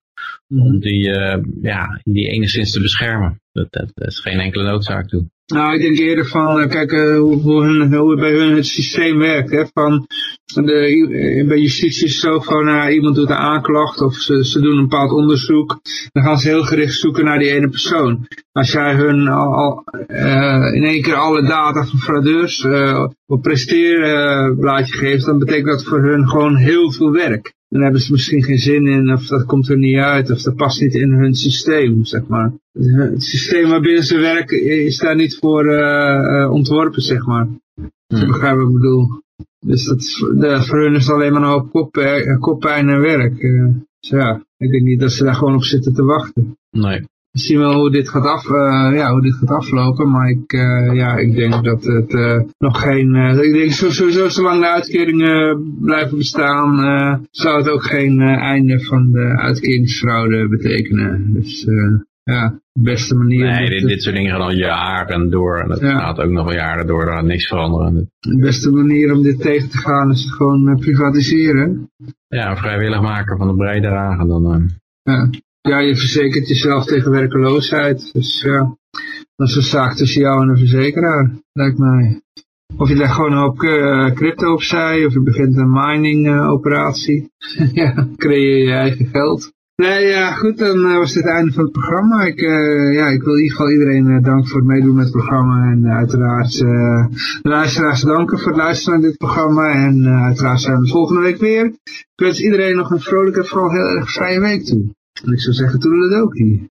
Om die, uh, ja, die enigszins te beschermen. Dat, dat, dat is geen enkele noodzaak toe. Nou, ik denk eerder van, kijk uh, hoe, hun, hoe bij hun het systeem werkt. Hè, van de, bij justitie is het zo van, uh, iemand doet een aanklacht of ze, ze doen een bepaald onderzoek. Dan gaan ze heel gericht zoeken naar die ene persoon. Als jij hun al, al in één keer alle data van fraudeurs op presteerblaadje geeft, dan betekent dat voor hun gewoon heel veel werk. Dan hebben ze misschien geen zin in, of dat komt er niet uit, of dat past niet in hun systeem, zeg maar. Het systeem waarbinnen ze werken is daar niet voor uh, ontworpen, zeg maar. Hmm. Ik begrijp wat ik bedoel. Dus dat de, voor hun is het alleen maar een hoop kop, koppijn en werk. Dus ja, ik denk niet dat ze daar gewoon op zitten te wachten. Nee. We zien wel hoe dit gaat, af, uh, ja, hoe dit gaat aflopen, maar ik, uh, ja, ik denk dat het uh, nog geen... ik denk sowieso zolang de uitkeringen blijven bestaan, zou het ook geen einde van de uitkeringsfraude betekenen. Dus ja, de beste manier... Nee, dit, dit, soort dingen gaan al jaren door en dat ja. gaat ook nog wel jaren door, daar gaat niks veranderen. De beste manier om dit tegen te gaan is gewoon privatiseren. Ja, vrijwillig maken van de bijdrage dan... Ja. Ja, je verzekert jezelf tegen werkeloosheid. Dus ja, dat is een zaak tussen jou en een verzekeraar, lijkt mij. Of je legt gewoon een hoop uh, crypto opzij, of je begint een mining uh, operatie. ja, creëer je eigen geld. Nee, ja, goed, dan was dit het einde van het programma. Ik, ja, ik wil in ieder geval iedereen danken voor het meedoen met het programma. En uiteraard de luisteraars danken voor het luisteren naar dit programma. En uiteraard zijn we volgende week weer. Ik wens iedereen nog een vrolijke, vooral heel erg vrije week toe. En ik zou zeggen, toedeledokie.